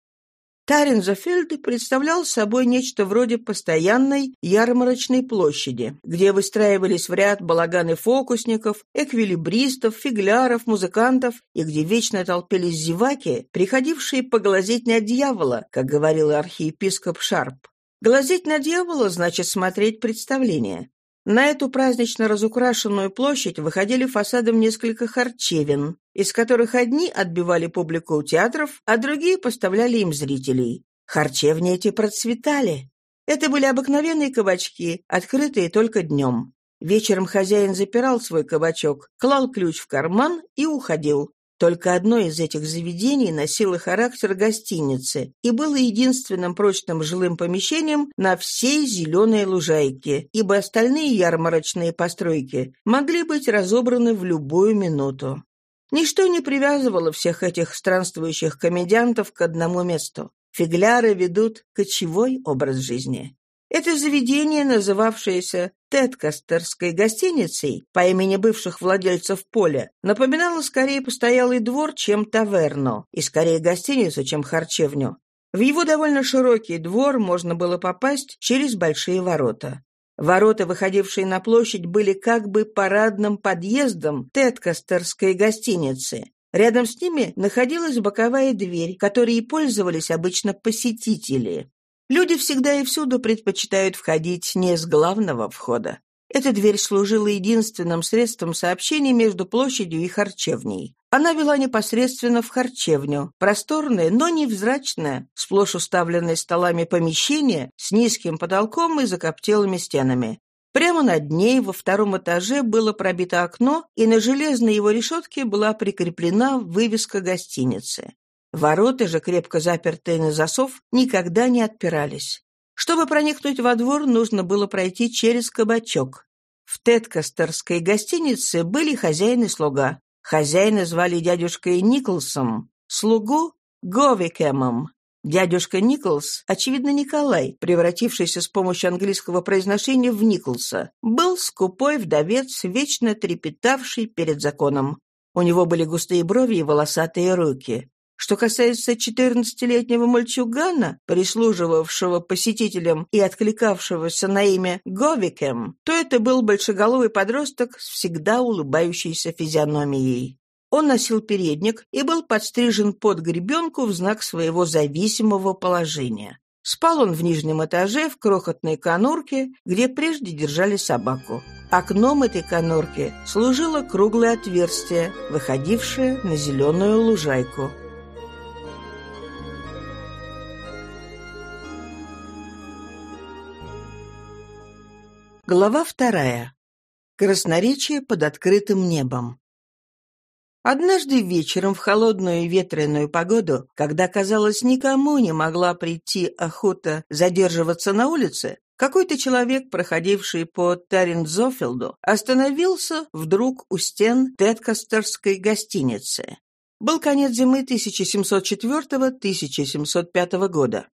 Таринзефельд представлял собой нечто вроде постоянной ярмарочной площади, где выстраивались в ряд балаганы фокусников, эквилибристов, фигляров, музыкантов, и где вечно толпились зеваки, приходившие поглазеть на дьявола, как говорил архиепископ Шарп. Глазеть на дьявола значит смотреть представление. На эту празднично разукрашенную площадь выходили фасадом несколько харчевин, из которых одни отбивали публику у театров, а другие поставляли им зрителей. Харчевни эти процветали. Это были обыкновенные кабачки, открытые только днем. Вечером хозяин запирал свой кабачок, клал ключ в карман и уходил. Только одно из этих заведений носило характер гостиницы и было единственным прочным жилым помещением на всей зеленой лужайке, ибо остальные ярмарочные постройки могли быть разобраны в любую минуту. Ничто не привязывало всех этих странствующих комедиантов к одному месту. Фигляры ведут кочевой образ жизни. Это заведение, называвшееся Теткастерской гостиницей по имени бывших владельцев поля, напоминало скорее постоялый двор, чем таверну, и скорее гостиницу, чем харчевню. В его довольно широкий двор можно было попасть через большие ворота. Ворота, выходившие на площадь, были как бы парадным подъездом Теткастерской гостиницы. Рядом с ними находилась боковая дверь, которой пользовались обычно посетители. Люди всегда и всюду предпочитают входить не с главного входа. Эта дверь служила единственным средством сообщения между площадью и харчевней. Она вела непосредственно в харчевню, просторное, но невзрачное, сплошь уставленное столами помещение с низким потолком и закоптелыми стенами. Прямо над ней во втором этаже было пробито окно, и на железной его решетке была прикреплена вывеска гостиницы. Ворота же, крепко запертые на засов, никогда не отпирались. Чтобы проникнуть во двор, нужно было пройти через кабачок. В Теткастерской гостинице были хозяин и слуга. Хозяина звали дядюшкой Николсом, слугу — Говикемом. Дядюшка Николс, очевидно, Николай, превратившийся с помощью английского произношения в Николса, был скупой вдовец, вечно трепетавший перед законом. У него были густые брови и волосатые руки. Что касается четырнадцатилетнего мальчугана, прислуживавшего посетителям и откликавшегося на имя Говикем, то это был большеголовый подросток с всегда улыбающейся физиономией. Он носил передник и был подстрижен под гребенку в знак своего зависимого положения. Спал он в нижнем этаже в крохотной конурке, где прежде держали собаку. Окном этой конурки служило круглое отверстие, выходившее на зеленую лужайку. Глава вторая. Красноречие под открытым небом. Однажды вечером в холодную и ветреную погоду, когда, казалось, никому не могла прийти охота задерживаться на улице, какой-то человек, проходивший по Таринзофилду, остановился вдруг у стен Теткастерской гостиницы. Был конец зимы 1704-1705 года.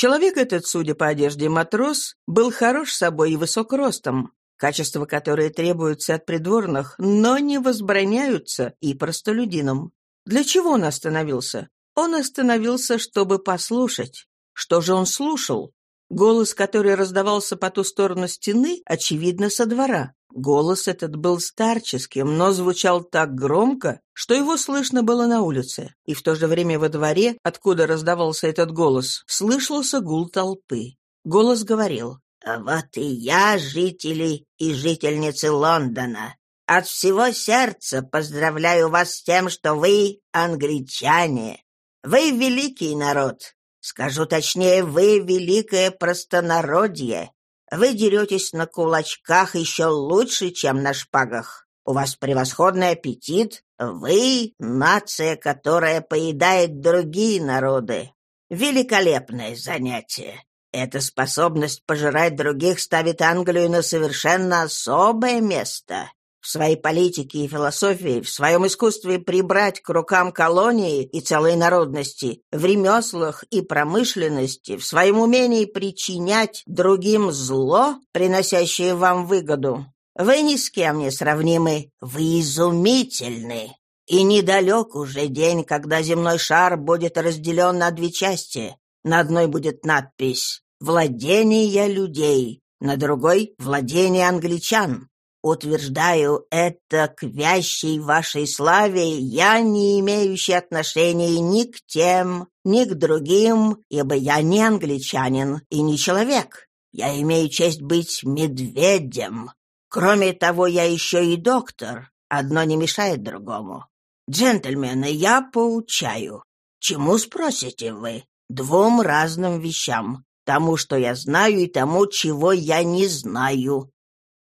Человек этот, судя по одежде матрос, был хорош собой и высок ростом, качества, которые требуются от придворных, но не возбраняются и простолюдинам. Для чего он остановился? Он остановился, чтобы послушать. Что же он слушал? Голос, который раздавался по ту сторону стены, очевидно, со двора. Голос этот был старческим, но звучал так громко, что его слышно было на улице. И в то же время во дворе, откуда раздавался этот голос, слышался гул толпы. Голос говорил «А вот и я, жители и жительницы Лондона. От всего сердца поздравляю вас с тем, что вы англичане. Вы великий народ, Скажу точнее, вы великое простонародье. Вы деретесь на кулачках еще лучше, чем на шпагах. У вас превосходный аппетит. Вы — нация, которая поедает другие народы. Великолепное занятие. Эта способность пожирать других ставит Англию на совершенно особое место своей политике и философии, в своем искусстве прибрать к рукам колонии и целой народности, в ремеслах и промышленности, в своем умении причинять другим зло, приносящее вам выгоду. Вы ни с кем не сравнимы, вы изумительны. И недалек уже день, когда земной шар будет разделен на две части. На одной будет надпись «Владение людей», на другой — «Владение англичан». Утверждаю это к вящей вашей славе, я не имеющий отношения ни к тем, ни к другим, ибо я не англичанин и не человек. Я имею честь быть медведем. Кроме того, я еще и доктор. Одно не мешает другому. Джентльмены, я поучаю. Чему спросите вы? Двум разным вещам. Тому, что я знаю, и тому, чего я не знаю.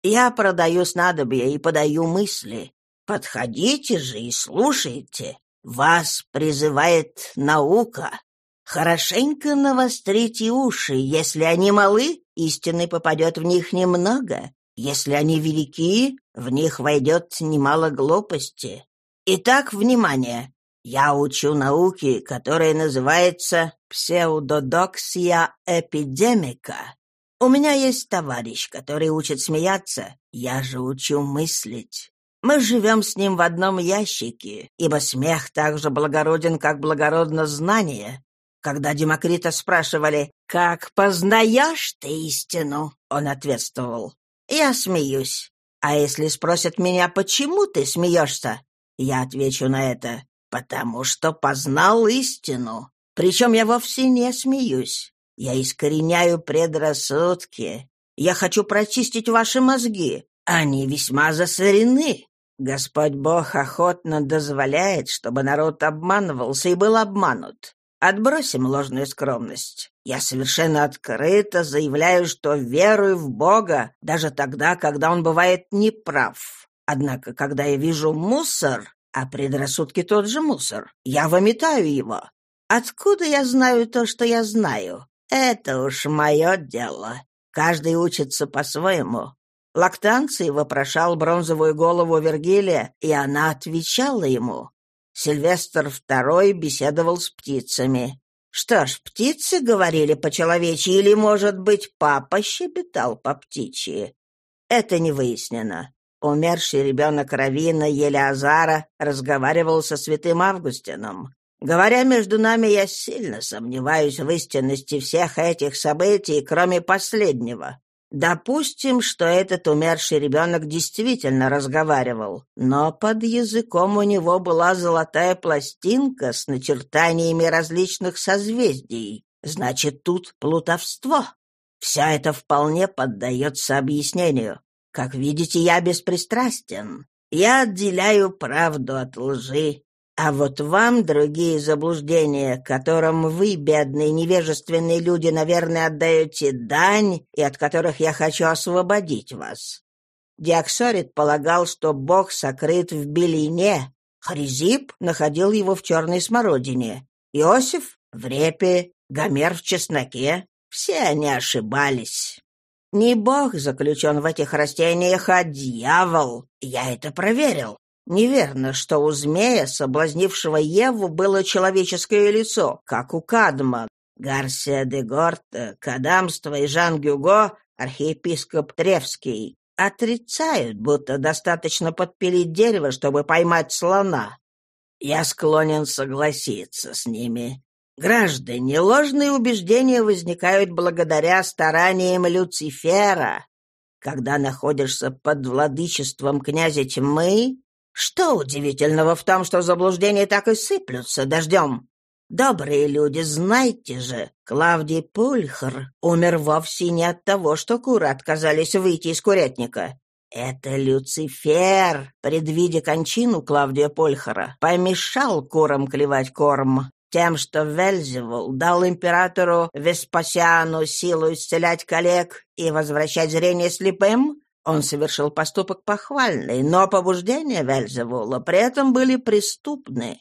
Я продаю снадобья и подаю мысли. Подходите же и слушайте. Вас призывает наука. Хорошенько навострите уши. Если они малы, истины попадет в них немного. Если они велики, в них войдет немало глупости. Итак, внимание! Я учу науки, которая называется псевдодоксия эпидемика. У меня есть товарищ, который учит смеяться, я же учу мыслить. Мы живем с ним в одном ящике, ибо смех так же благороден, как благородно знание. Когда Демокрита спрашивали «Как познаешь ты истину?» Он ответствовал «Я смеюсь». А если спросят меня «Почему ты смеешься?» Я отвечу на это «Потому что познал истину». Причем я вовсе не смеюсь. Я искореняю предрассудки. Я хочу прочистить ваши мозги. Они весьма засорены. Господь Бог охотно дозволяет, чтобы народ обманывался и был обманут. Отбросим ложную скромность. Я совершенно открыто заявляю, что верую в Бога даже тогда, когда он бывает неправ. Однако, когда я вижу мусор, а предрассудки тот же мусор, я выметаю его. Откуда я знаю то, что я знаю? Это уж мое дело. Каждый учится по-своему. Лактанций вопрошал бронзовую голову Вергилия, и она отвечала ему. Сильвестр II беседовал с птицами. Что ж, птицы говорили по-человечьи, или, может быть, папа щебетал по-птичьи? Это не выяснено. Умерший ребенок Равина Елеазара разговаривал со святым Августином. Говоря между нами, я сильно сомневаюсь в истинности всех этих событий, кроме последнего. Допустим, что этот умерший ребенок действительно разговаривал, но под языком у него была золотая пластинка с начертаниями различных созвездий. Значит, тут плутовство. Все это вполне поддается объяснению. Как видите, я беспристрастен. Я отделяю правду от лжи, а вот вам другие заблуждения, которым вы, бедные невежественные люди, наверное, отдаете дань, и от которых я хочу освободить вас. Диаксорит полагал, что Бог сокрыт в белине, Хризип находил его в черной смородине, Иосиф — в репе, Гомер в чесноке. Все они ошибались. Не Бог заключен в этих растениях, а дьявол. Я это проверил. Неверно, что у змея, соблазнившего Еву, было человеческое лицо, как у Кадма. Гарсия де Горт, Кадамство и Жан Гюго, архиепископ Тревский, отрицают, будто достаточно подпилить дерево, чтобы поймать слона. Я склонен согласиться с ними. Граждане, ложные убеждения возникают благодаря стараниям Люцифера. Когда находишься под владычеством князя тьмы, что удивительного в том, что заблуждения так и сыплются дождем? Добрые люди, знайте же, Клавдий Пульхр умер вовсе не от того, что куры отказались выйти из курятника. Это Люцифер, предвидя кончину Клавдия Пульхара, помешал курам клевать корм тем, что Вельзевул дал императору Веспасиану силу исцелять коллег и возвращать зрение слепым, он совершил поступок похвальный, но побуждения Вельзевула при этом были преступны.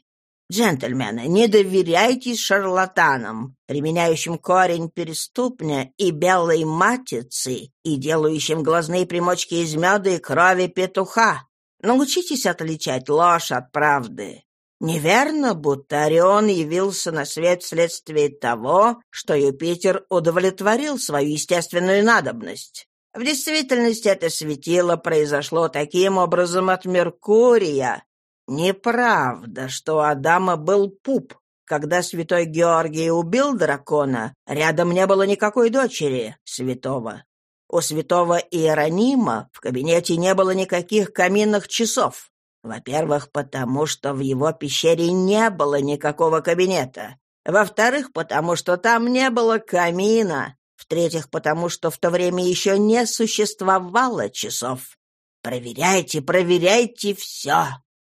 Джентльмены, не доверяйтесь шарлатанам, применяющим корень переступня и белой матицы и делающим глазные примочки из меда и крови петуха. Научитесь отличать ложь от правды. Неверно, будто Орион явился на свет вследствие того, что Юпитер удовлетворил свою естественную надобность. В действительности это светило произошло таким образом от Меркурия. Неправда, что Адама был пуп. Когда святой Георгий убил дракона, рядом не было никакой дочери святого. У святого Иеронима в кабинете не было никаких каминных часов. Во-первых, потому что в его пещере не было никакого кабинета. Во-вторых, потому что там не было камина. В-третьих, потому что в то время еще не существовало часов. Проверяйте, проверяйте все.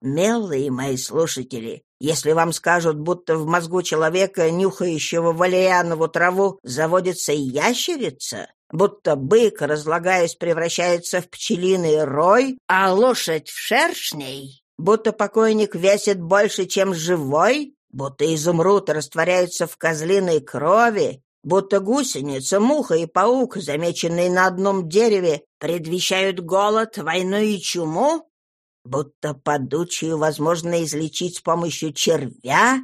Милые мои слушатели, если вам скажут, будто в мозгу человека, нюхающего валерианову траву, заводится ящерица, будто бык, разлагаясь, превращается в пчелиный рой, а лошадь в шершней, Будто покойник весит больше, чем живой? Будто изумруд растворяется в козлиной крови? Будто гусеница, муха и паук, замеченные на одном дереве, предвещают голод, войну и чуму? Будто подучию возможно излечить с помощью червя,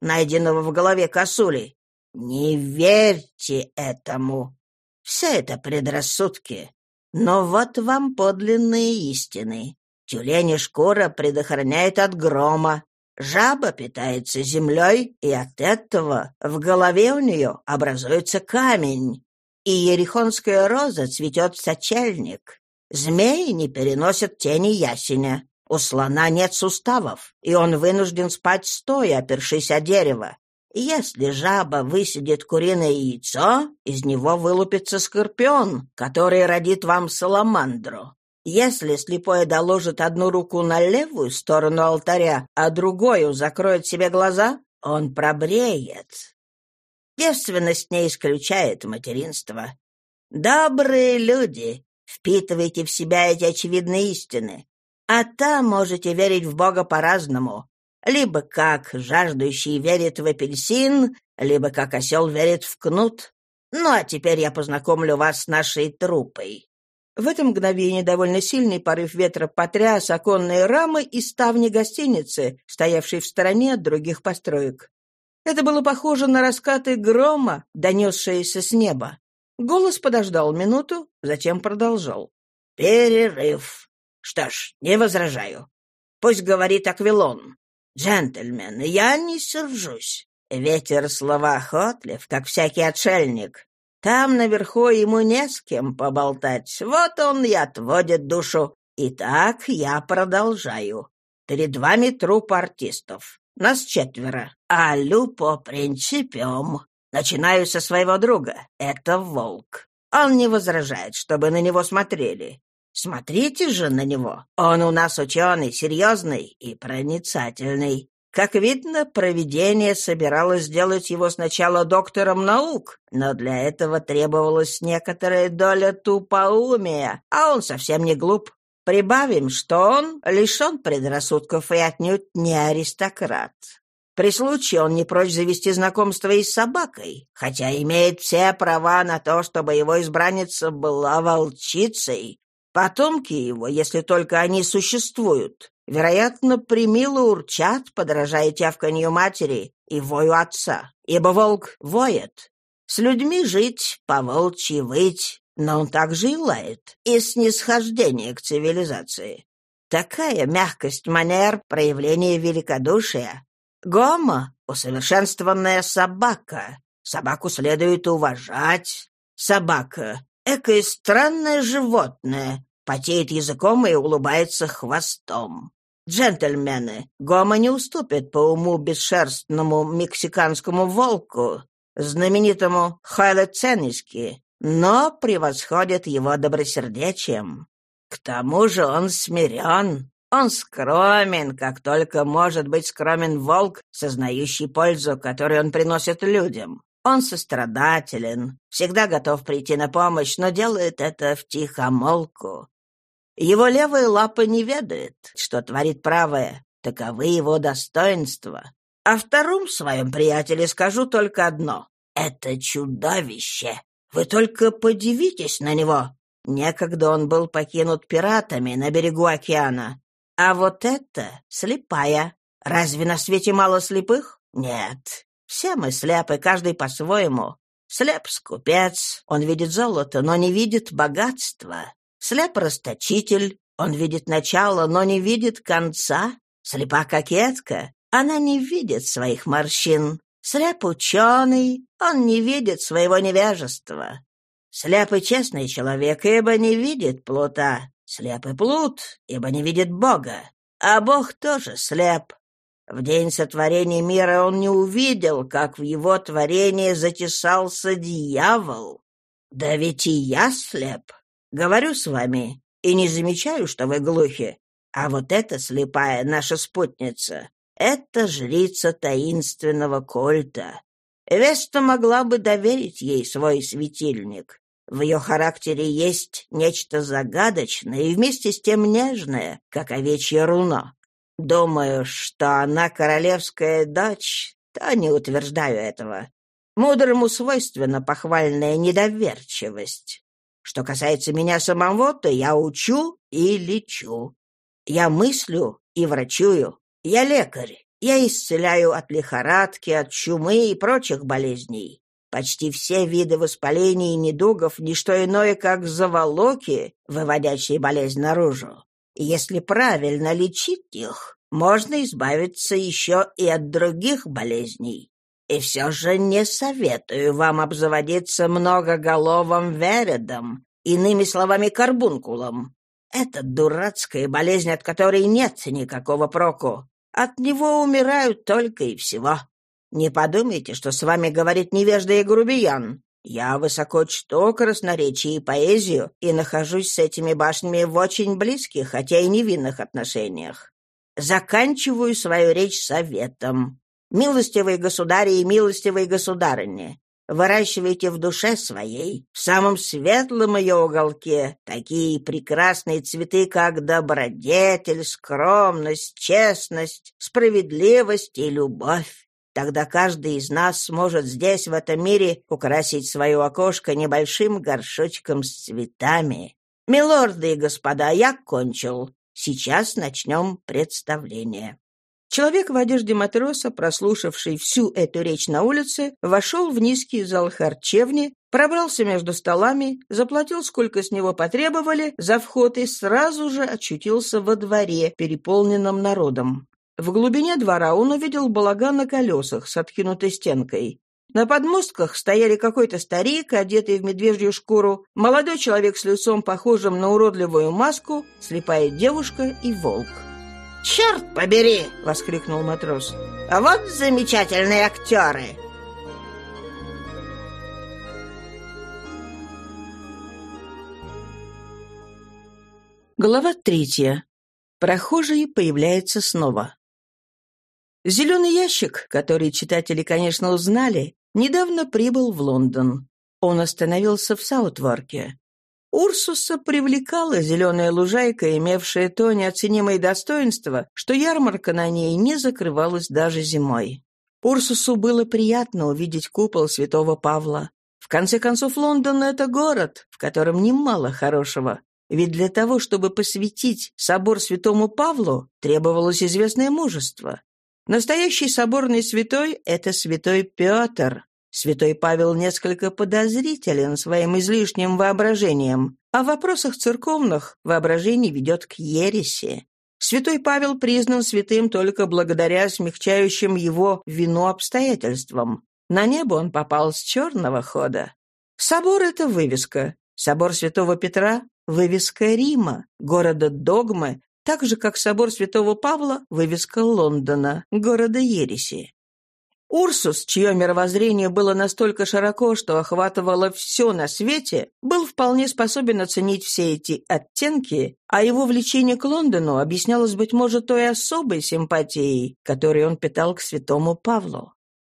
найденного в голове косули? Не верьте этому. Все это предрассудки. Но вот вам подлинные истины. Тюлени шкура предохраняет от грома. Жаба питается землей, и от этого в голове у нее образуется камень. И ерихонская роза цветет сочельник. Змеи не переносят тени ясеня. У слона нет суставов, и он вынужден спать стоя, опершись о дерево. Если жаба высидит куриное яйцо, из него вылупится скорпион, который родит вам саламандру. Если слепой доложит одну руку на левую сторону алтаря, а другую закроет себе глаза, он пробреет. Девственность не исключает материнство. Добрые люди, впитывайте в себя эти очевидные истины. А там можете верить в Бога по-разному либо как жаждущий верит в апельсин, либо как осел верит в кнут. Ну, а теперь я познакомлю вас с нашей трупой». В это мгновение довольно сильный порыв ветра потряс оконные рамы и ставни гостиницы, стоявшей в стороне от других построек. Это было похоже на раскаты грома, донесшиеся с неба. Голос подождал минуту, затем продолжал. «Перерыв. Что ж, не возражаю. Пусть говорит Аквилон. «Джентльмены, я не сержусь. Ветер словоохотлив, как всякий отшельник. Там наверху ему не с кем поболтать. Вот он и отводит душу. Итак, я продолжаю. Перед вами труп артистов. Нас четверо. А Люпо принципиум. Начинаю со своего друга. Это волк. Он не возражает, чтобы на него смотрели. Смотрите же на него. Он у нас ученый, серьезный и проницательный. Как видно, проведение собиралось сделать его сначала доктором наук, но для этого требовалась некоторая доля тупоумия, а он совсем не глуп. Прибавим, что он лишен предрассудков и отнюдь не аристократ. При случае он не прочь завести знакомство и с собакой, хотя имеет все права на то, чтобы его избранница была волчицей, Потомки его, если только они существуют, вероятно, примило урчат, подражая тявканью матери и вою отца, ибо волк воет. С людьми жить, по-волчьи выть, но он также и лает, из снисхождения к цивилизации. Такая мягкость манер, проявление великодушия. Гома — усовершенствованная собака. Собаку следует уважать. Собака Экое странное животное, потеет языком и улыбается хвостом. Джентльмены, Гома не уступит по уму бесшерстному мексиканскому волку, знаменитому Хайле Ценниски, но превосходит его добросердечием. К тому же он смирен, он скромен, как только может быть скромен волк, сознающий пользу, которую он приносит людям. Он сострадателен, всегда готов прийти на помощь, но делает это в тихомолку. Его левая лапа не ведает, что творит правая. Таковы его достоинства. О втором своем приятеле скажу только одно. Это чудовище. Вы только подивитесь на него. Некогда он был покинут пиратами на берегу океана. А вот это слепая. Разве на свете мало слепых? Нет. Все мы слепы, каждый по-своему. Слеп скупец, он видит золото, но не видит богатства. Слеп расточитель, он видит начало, но не видит конца. Слепа кокетка, она не видит своих морщин. Слеп ученый, он не видит своего невежества. Слепый честный человек, ибо не видит плута. Слепый плут, ибо не видит Бога. А Бог тоже слеп, в день сотворения мира он не увидел, как в его творении затесался дьявол. Да ведь и я слеп. Говорю с вами и не замечаю, что вы глухи. А вот эта слепая наша спутница — это жрица таинственного кольта. Веста могла бы доверить ей свой светильник. В ее характере есть нечто загадочное и вместе с тем нежное, как овечье руно. Думаю, что она королевская дочь, то не утверждаю этого. Мудрому свойственна похвальная недоверчивость. Что касается меня самого, то я учу и лечу. Я мыслю и врачую. Я лекарь. Я исцеляю от лихорадки, от чумы и прочих болезней. Почти все виды воспалений и недугов — не что иное, как заволоки, выводящие болезнь наружу. Если правильно лечить их, можно избавиться еще и от других болезней. И все же не советую вам обзаводиться многоголовым вередом, иными словами, карбункулом. Это дурацкая болезнь, от которой нет никакого проку. От него умирают только и всего. Не подумайте, что с вами говорит невежда и грубиян. Я высоко чту красноречие и поэзию и нахожусь с этими башнями в очень близких, хотя и невинных отношениях. Заканчиваю свою речь советом. Милостивые государи и милостивые государыни, выращивайте в душе своей, в самом светлом ее уголке, такие прекрасные цветы, как добродетель, скромность, честность, справедливость и любовь. Тогда каждый из нас сможет здесь, в этом мире, украсить свое окошко небольшим горшочком с цветами. Милорды и господа, я кончил. Сейчас начнем представление». Человек в одежде матроса, прослушавший всю эту речь на улице, вошел в низкий зал харчевни, пробрался между столами, заплатил, сколько с него потребовали, за вход и сразу же очутился во дворе, переполненном народом. В глубине двора он увидел балаган на колесах с откинутой стенкой. На подмостках стояли какой-то старик, одетый в медвежью шкуру, молодой человек с лицом, похожим на уродливую маску, слепая девушка и волк. «Черт побери!» — воскликнул матрос. «А вот замечательные актеры!» Глава третья. Прохожий появляется снова. Зеленый ящик, который читатели, конечно, узнали, недавно прибыл в Лондон. Он остановился в Саутварке. Урсуса привлекала зеленая лужайка, имевшая то неоценимое достоинство, что ярмарка на ней не закрывалась даже зимой. Урсусу было приятно увидеть купол святого Павла. В конце концов, Лондон — это город, в котором немало хорошего. Ведь для того, чтобы посвятить собор святому Павлу, требовалось известное мужество. Настоящий соборный святой — это святой Петр. Святой Павел несколько подозрителен своим излишним воображением, а в вопросах церковных воображение ведет к ереси. Святой Павел признан святым только благодаря смягчающим его вину обстоятельствам. На небо он попал с черного хода. Собор — это вывеска. Собор святого Петра — вывеска Рима, города догмы, так же, как собор Святого Павла — вывеска Лондона, города Ереси. Урсус, чье мировоззрение было настолько широко, что охватывало все на свете, был вполне способен оценить все эти оттенки, а его влечение к Лондону объяснялось, быть может, той особой симпатией, которую он питал к святому Павлу.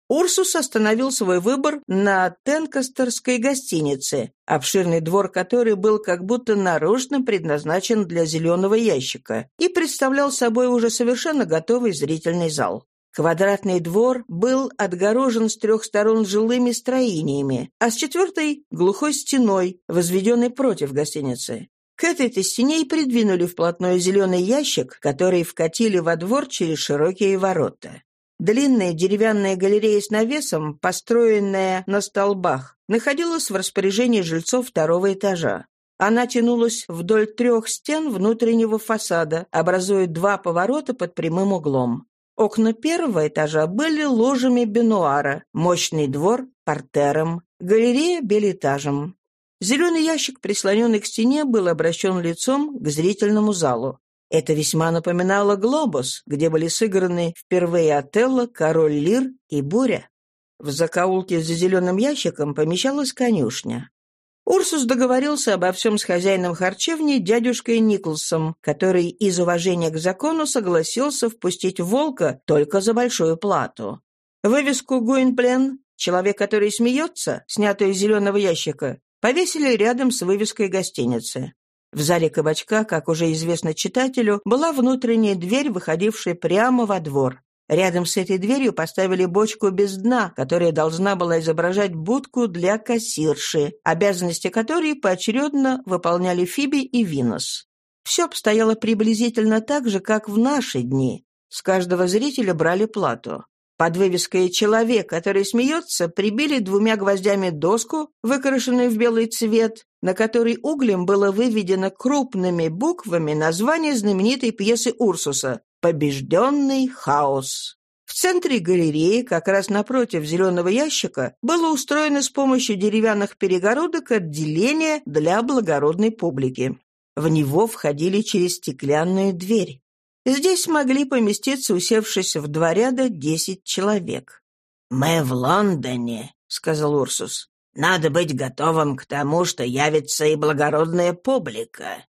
Урсус остановил свой выбор на Тенкастерской гостинице, обширный двор которой был как будто нарочно предназначен для зеленого ящика и представлял собой уже совершенно готовый зрительный зал. Квадратный двор был отгорожен с трех сторон жилыми строениями, а с четвертой — глухой стеной, возведенной против гостиницы. К этой-то стене и придвинули вплотную зеленый ящик, который вкатили во двор через широкие ворота. Длинная деревянная галерея с навесом, построенная на столбах, находилась в распоряжении жильцов второго этажа. Она тянулась вдоль трех стен внутреннего фасада, образуя два поворота под прямым углом. Окна первого этажа были ложами бенуара, мощный двор — портером, галерея — билетажем. Зеленый ящик, прислоненный к стене, был обращен лицом к зрительному залу. Это весьма напоминало «Глобус», где были сыграны впервые Отелло, Король Лир и Буря. В закоулке за зеленым ящиком помещалась конюшня. Урсус договорился обо всем с хозяином харчевни дядюшкой Николсом, который из уважения к закону согласился впустить волка только за большую плату. Вывеску «Гуинплен» «Человек, который смеется», снятую из зеленого ящика, повесили рядом с вывеской гостиницы. В зале кабачка, как уже известно читателю, была внутренняя дверь, выходившая прямо во двор. Рядом с этой дверью поставили бочку без дна, которая должна была изображать будку для кассирши, обязанности которой поочередно выполняли Фиби и Винос. Все обстояло приблизительно так же, как в наши дни. С каждого зрителя брали плату. Под вывеской «Человек, который смеется» прибили двумя гвоздями доску, выкрашенную в белый цвет, на которой углем было выведено крупными буквами название знаменитой пьесы Урсуса «Побежденный хаос». В центре галереи, как раз напротив зеленого ящика, было устроено с помощью деревянных перегородок отделение для благородной публики. В него входили через стеклянную дверь. Здесь могли поместиться, усевшись в два ряда, десять человек. «Мы в Лондоне», — сказал Урсус. «Надо быть готовым к тому, что явится и благородная публика».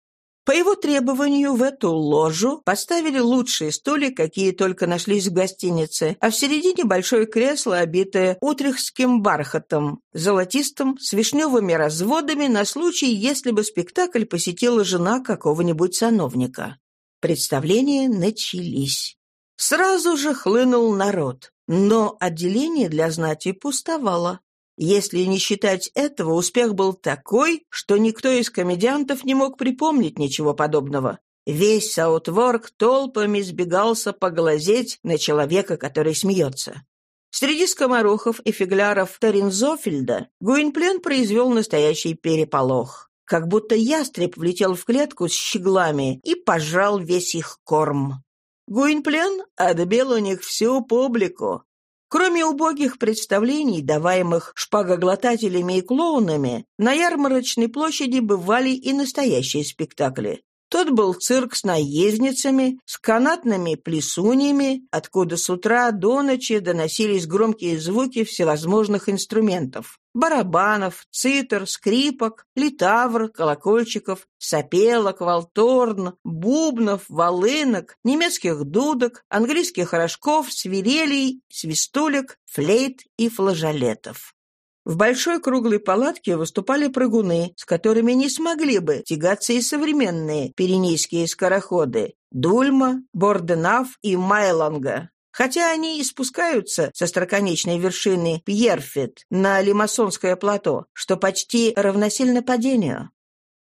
По его требованию в эту ложу поставили лучшие стулья, какие только нашлись в гостинице, а в середине большое кресло, обитое утрехским бархатом, золотистым, с вишневыми разводами на случай, если бы спектакль посетила жена какого-нибудь сановника. Представления начались. Сразу же хлынул народ, но отделение для знати пустовало. Если не считать этого, успех был такой, что никто из комедиантов не мог припомнить ничего подобного. Весь Саутворк толпами сбегался поглазеть на человека, который смеется. Среди скоморохов и фигляров Торинзофельда Гуинплен произвел настоящий переполох как будто ястреб влетел в клетку с щеглами и пожрал весь их корм. Гуинплен отбил у них всю публику. Кроме убогих представлений, даваемых шпагоглотателями и клоунами, на ярмарочной площади бывали и настоящие спектакли. Тот был цирк с наездницами, с канатными плесуньями, откуда с утра до ночи доносились громкие звуки всевозможных инструментов. Барабанов, цитр, скрипок, литавр, колокольчиков, сопелок, валторн, бубнов, волынок, немецких дудок, английских рожков, свирелей, свистулек, флейт и флажолетов. В большой круглой палатке выступали прыгуны, с которыми не смогли бы тягаться и современные пиренейские скороходы Дульма, Борденав и Майланга. Хотя они и спускаются со строконечной вершины Пьерфит на Лимассонское плато, что почти равносильно падению.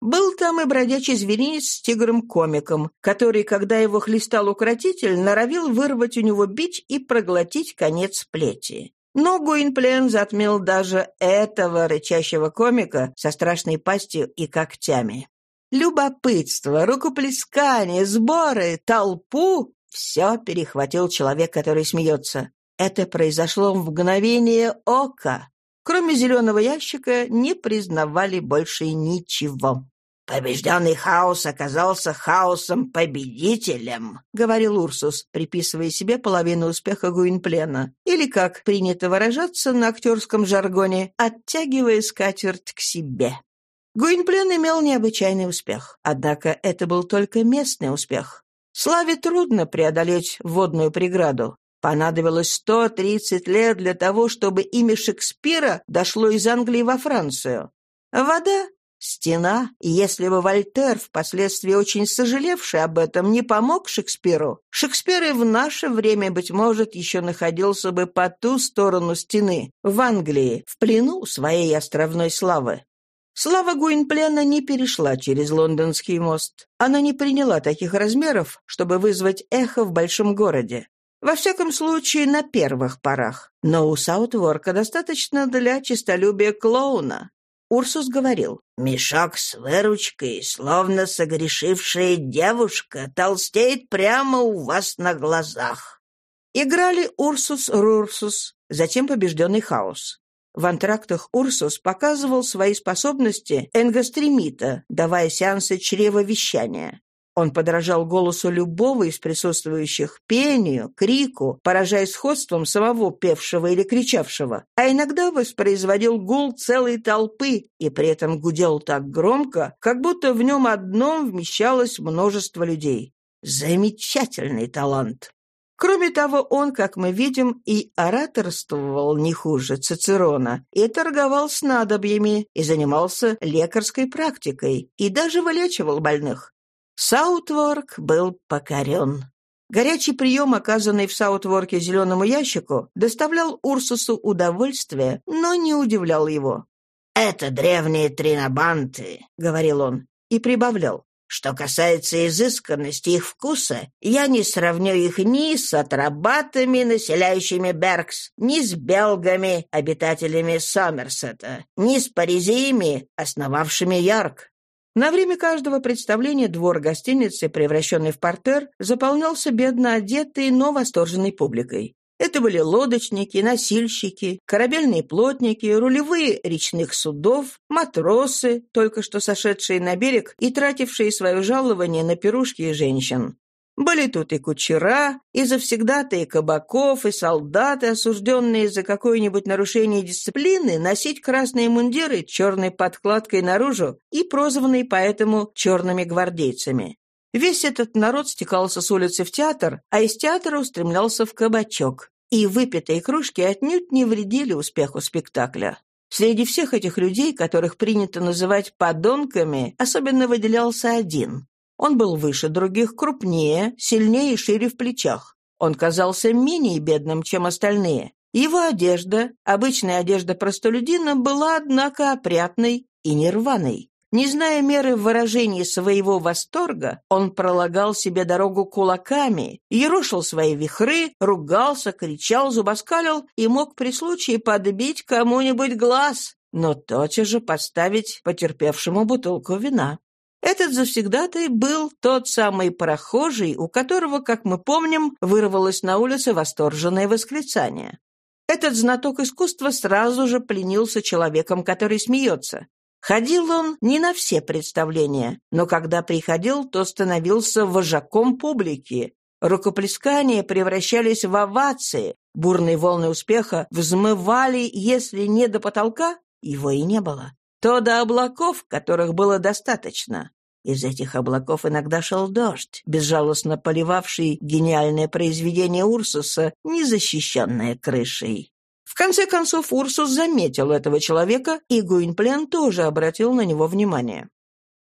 Был там и бродячий зверинец с тигром-комиком, который, когда его хлестал укротитель, норовил вырвать у него бич и проглотить конец плети. Но Гуинплен затмил даже этого рычащего комика со страшной пастью и когтями. Любопытство, рукоплескание, сборы, толпу — все перехватил человек, который смеется. Это произошло в мгновение ока. Кроме зеленого ящика не признавали больше ничего. «Побежденный хаос оказался хаосом-победителем», — говорил Урсус, приписывая себе половину успеха Гуинплена, или, как принято выражаться на актерском жаргоне, оттягивая скатерть к себе. Гуинплен имел необычайный успех, однако это был только местный успех. Славе трудно преодолеть водную преграду. Понадобилось 130 лет для того, чтобы имя Шекспира дошло из Англии во Францию. Вода Стена, если бы Вольтер, впоследствии очень сожалевший об этом, не помог Шекспиру, Шекспир и в наше время, быть может, еще находился бы по ту сторону стены, в Англии, в плену своей островной славы. Слава Гуинплена не перешла через лондонский мост. Она не приняла таких размеров, чтобы вызвать эхо в большом городе. Во всяком случае, на первых порах. Но у Саутворка достаточно для честолюбия клоуна. Урсус говорил, «Мешок с выручкой, словно согрешившая девушка, толстеет прямо у вас на глазах». Играли Урсус-Рурсус, затем побежденный хаос. В антрактах Урсус показывал свои способности энгастримита, давая сеансы чревовещания. Он подражал голосу любого из присутствующих, пению, крику, поражая сходством самого певшего или кричавшего, а иногда воспроизводил гул целой толпы и при этом гудел так громко, как будто в нем одном вмещалось множество людей. Замечательный талант! Кроме того, он, как мы видим, и ораторствовал не хуже Цицерона, и торговал снадобьями, и занимался лекарской практикой, и даже вылечивал больных. Саутворк был покорен. Горячий прием, оказанный в Саутворке зеленому ящику, доставлял Урсусу удовольствие, но не удивлял его. «Это древние тринобанты», — говорил он, и прибавлял. Что касается изысканности их вкуса, я не сравню их ни с атрабатами, населяющими Беркс, ни с белгами, обитателями Сомерсета, ни с паризиями, основавшими Йорк. На время каждого представления двор гостиницы, превращенный в портер, заполнялся бедно одетой, но восторженной публикой. Это были лодочники, носильщики, корабельные плотники, рулевые речных судов, матросы, только что сошедшие на берег и тратившие свое жалование на пирушки и женщин. Были тут и кучера, и завсегдатые кабаков, и солдаты, осужденные за какое-нибудь нарушение дисциплины носить красные мундиры черной подкладкой наружу и прозванные поэтому черными гвардейцами. Весь этот народ стекался с улицы в театр, а из театра устремлялся в кабачок. И выпитые кружки отнюдь не вредили успеху спектакля. Среди всех этих людей, которых принято называть «подонками», особенно выделялся один. Он был выше других, крупнее, сильнее и шире в плечах. Он казался менее бедным, чем остальные. Его одежда, обычная одежда простолюдина, была, однако, опрятной и нерваной. Не зная меры в выражении своего восторга, он пролагал себе дорогу кулаками, ерошил свои вихры, ругался, кричал, зубоскалил и мог при случае подбить кому-нибудь глаз, но тотчас же подставить потерпевшему бутылку вина. Этот завсегдатый был тот самый прохожий, у которого, как мы помним, вырвалось на улице восторженное восклицание. Этот знаток искусства сразу же пленился человеком, который смеется. Ходил он не на все представления, но когда приходил, то становился вожаком публики. Рукоплескания превращались в овации, бурные волны успеха взмывали, если не до потолка, его и не было, то до облаков, которых было достаточно. Из этих облаков иногда шел дождь, безжалостно поливавший гениальное произведение Урсуса, незащищенное крышей. В конце концов, Урсус заметил этого человека, и Гуинплен тоже обратил на него внимание.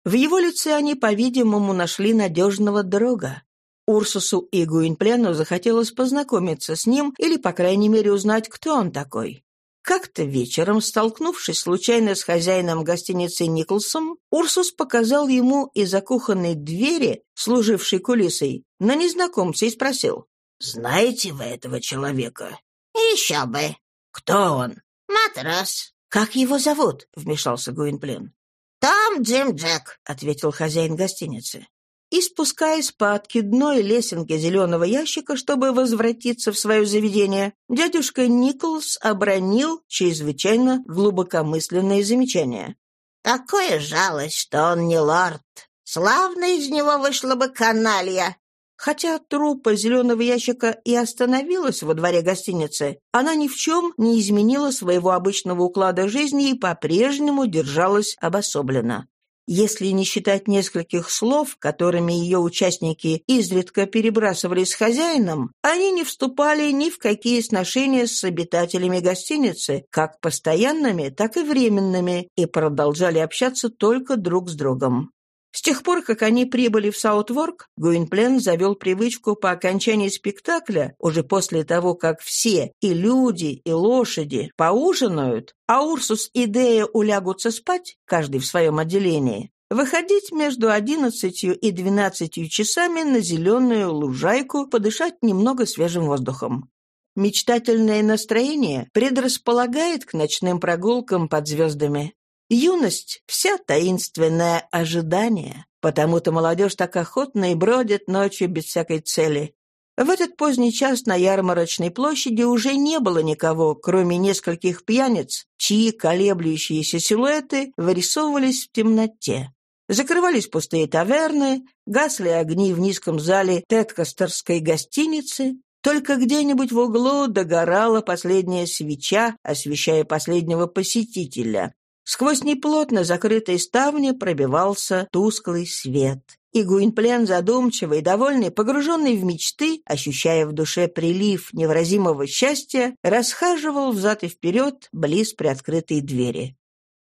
В его лице они, по-видимому, нашли надежного друга. Урсусу и Гуинплену захотелось познакомиться с ним или, по крайней мере, узнать, кто он такой. Как-то вечером, столкнувшись случайно с хозяином гостиницы Николсом, Урсус показал ему из-за кухонной двери, служившей кулисой, на незнакомца и спросил. «Знаете вы этого человека?» «Еще бы. «Кто он?» «Матрос». «Как его зовут?» — вмешался Гуинплен. «Том Джим Джек», — ответил хозяин гостиницы. И, спускаясь по откидной лесенке зеленого ящика, чтобы возвратиться в свое заведение, дядюшка Николс обронил чрезвычайно глубокомысленные замечания. «Такое жалость, что он не лорд. Славно из него вышла бы каналья. Хотя труппа зеленого ящика и остановилась во дворе гостиницы, она ни в чем не изменила своего обычного уклада жизни и по-прежнему держалась обособленно. Если не считать нескольких слов, которыми ее участники изредка перебрасывались с хозяином, они не вступали ни в какие сношения с обитателями гостиницы, как постоянными, так и временными, и продолжали общаться только друг с другом. С тех пор, как они прибыли в Саутворк, Гуинплен завел привычку по окончании спектакля, уже после того, как все, и люди, и лошади, поужинают, а Урсус и Дея улягутся спать, каждый в своем отделении, выходить между одиннадцатью и двенадцатью часами на зеленую лужайку подышать немного свежим воздухом. Мечтательное настроение предрасполагает к ночным прогулкам под звездами. Юность — вся таинственное ожидание, потому-то молодежь так охотно и бродит ночью без всякой цели. В этот поздний час на ярмарочной площади уже не было никого, кроме нескольких пьяниц, чьи колеблющиеся силуэты вырисовывались в темноте. Закрывались пустые таверны, гасли огни в низком зале Теткастерской гостиницы, только где-нибудь в углу догорала последняя свеча, освещая последнего посетителя, Сквозь неплотно закрытые ставни пробивался тусклый свет. И Гуинплен, задумчивый, довольный, погруженный в мечты, ощущая в душе прилив невыразимого счастья, расхаживал взад и вперед близ приоткрытой двери.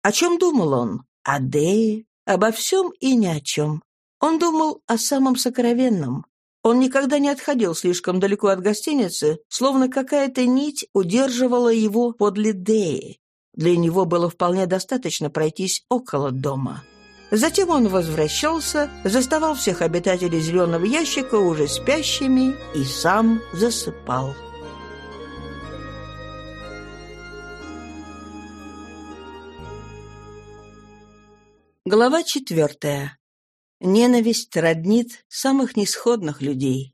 О чем думал он? О Дее, обо всем и ни о чем. Он думал о самом сокровенном. Он никогда не отходил слишком далеко от гостиницы, словно какая-то нить удерживала его подле Деи. Для него было вполне достаточно пройтись около дома. Затем он возвращался, заставал всех обитателей зеленого ящика уже спящими и сам засыпал. Глава четвертая. Ненависть роднит самых несходных людей.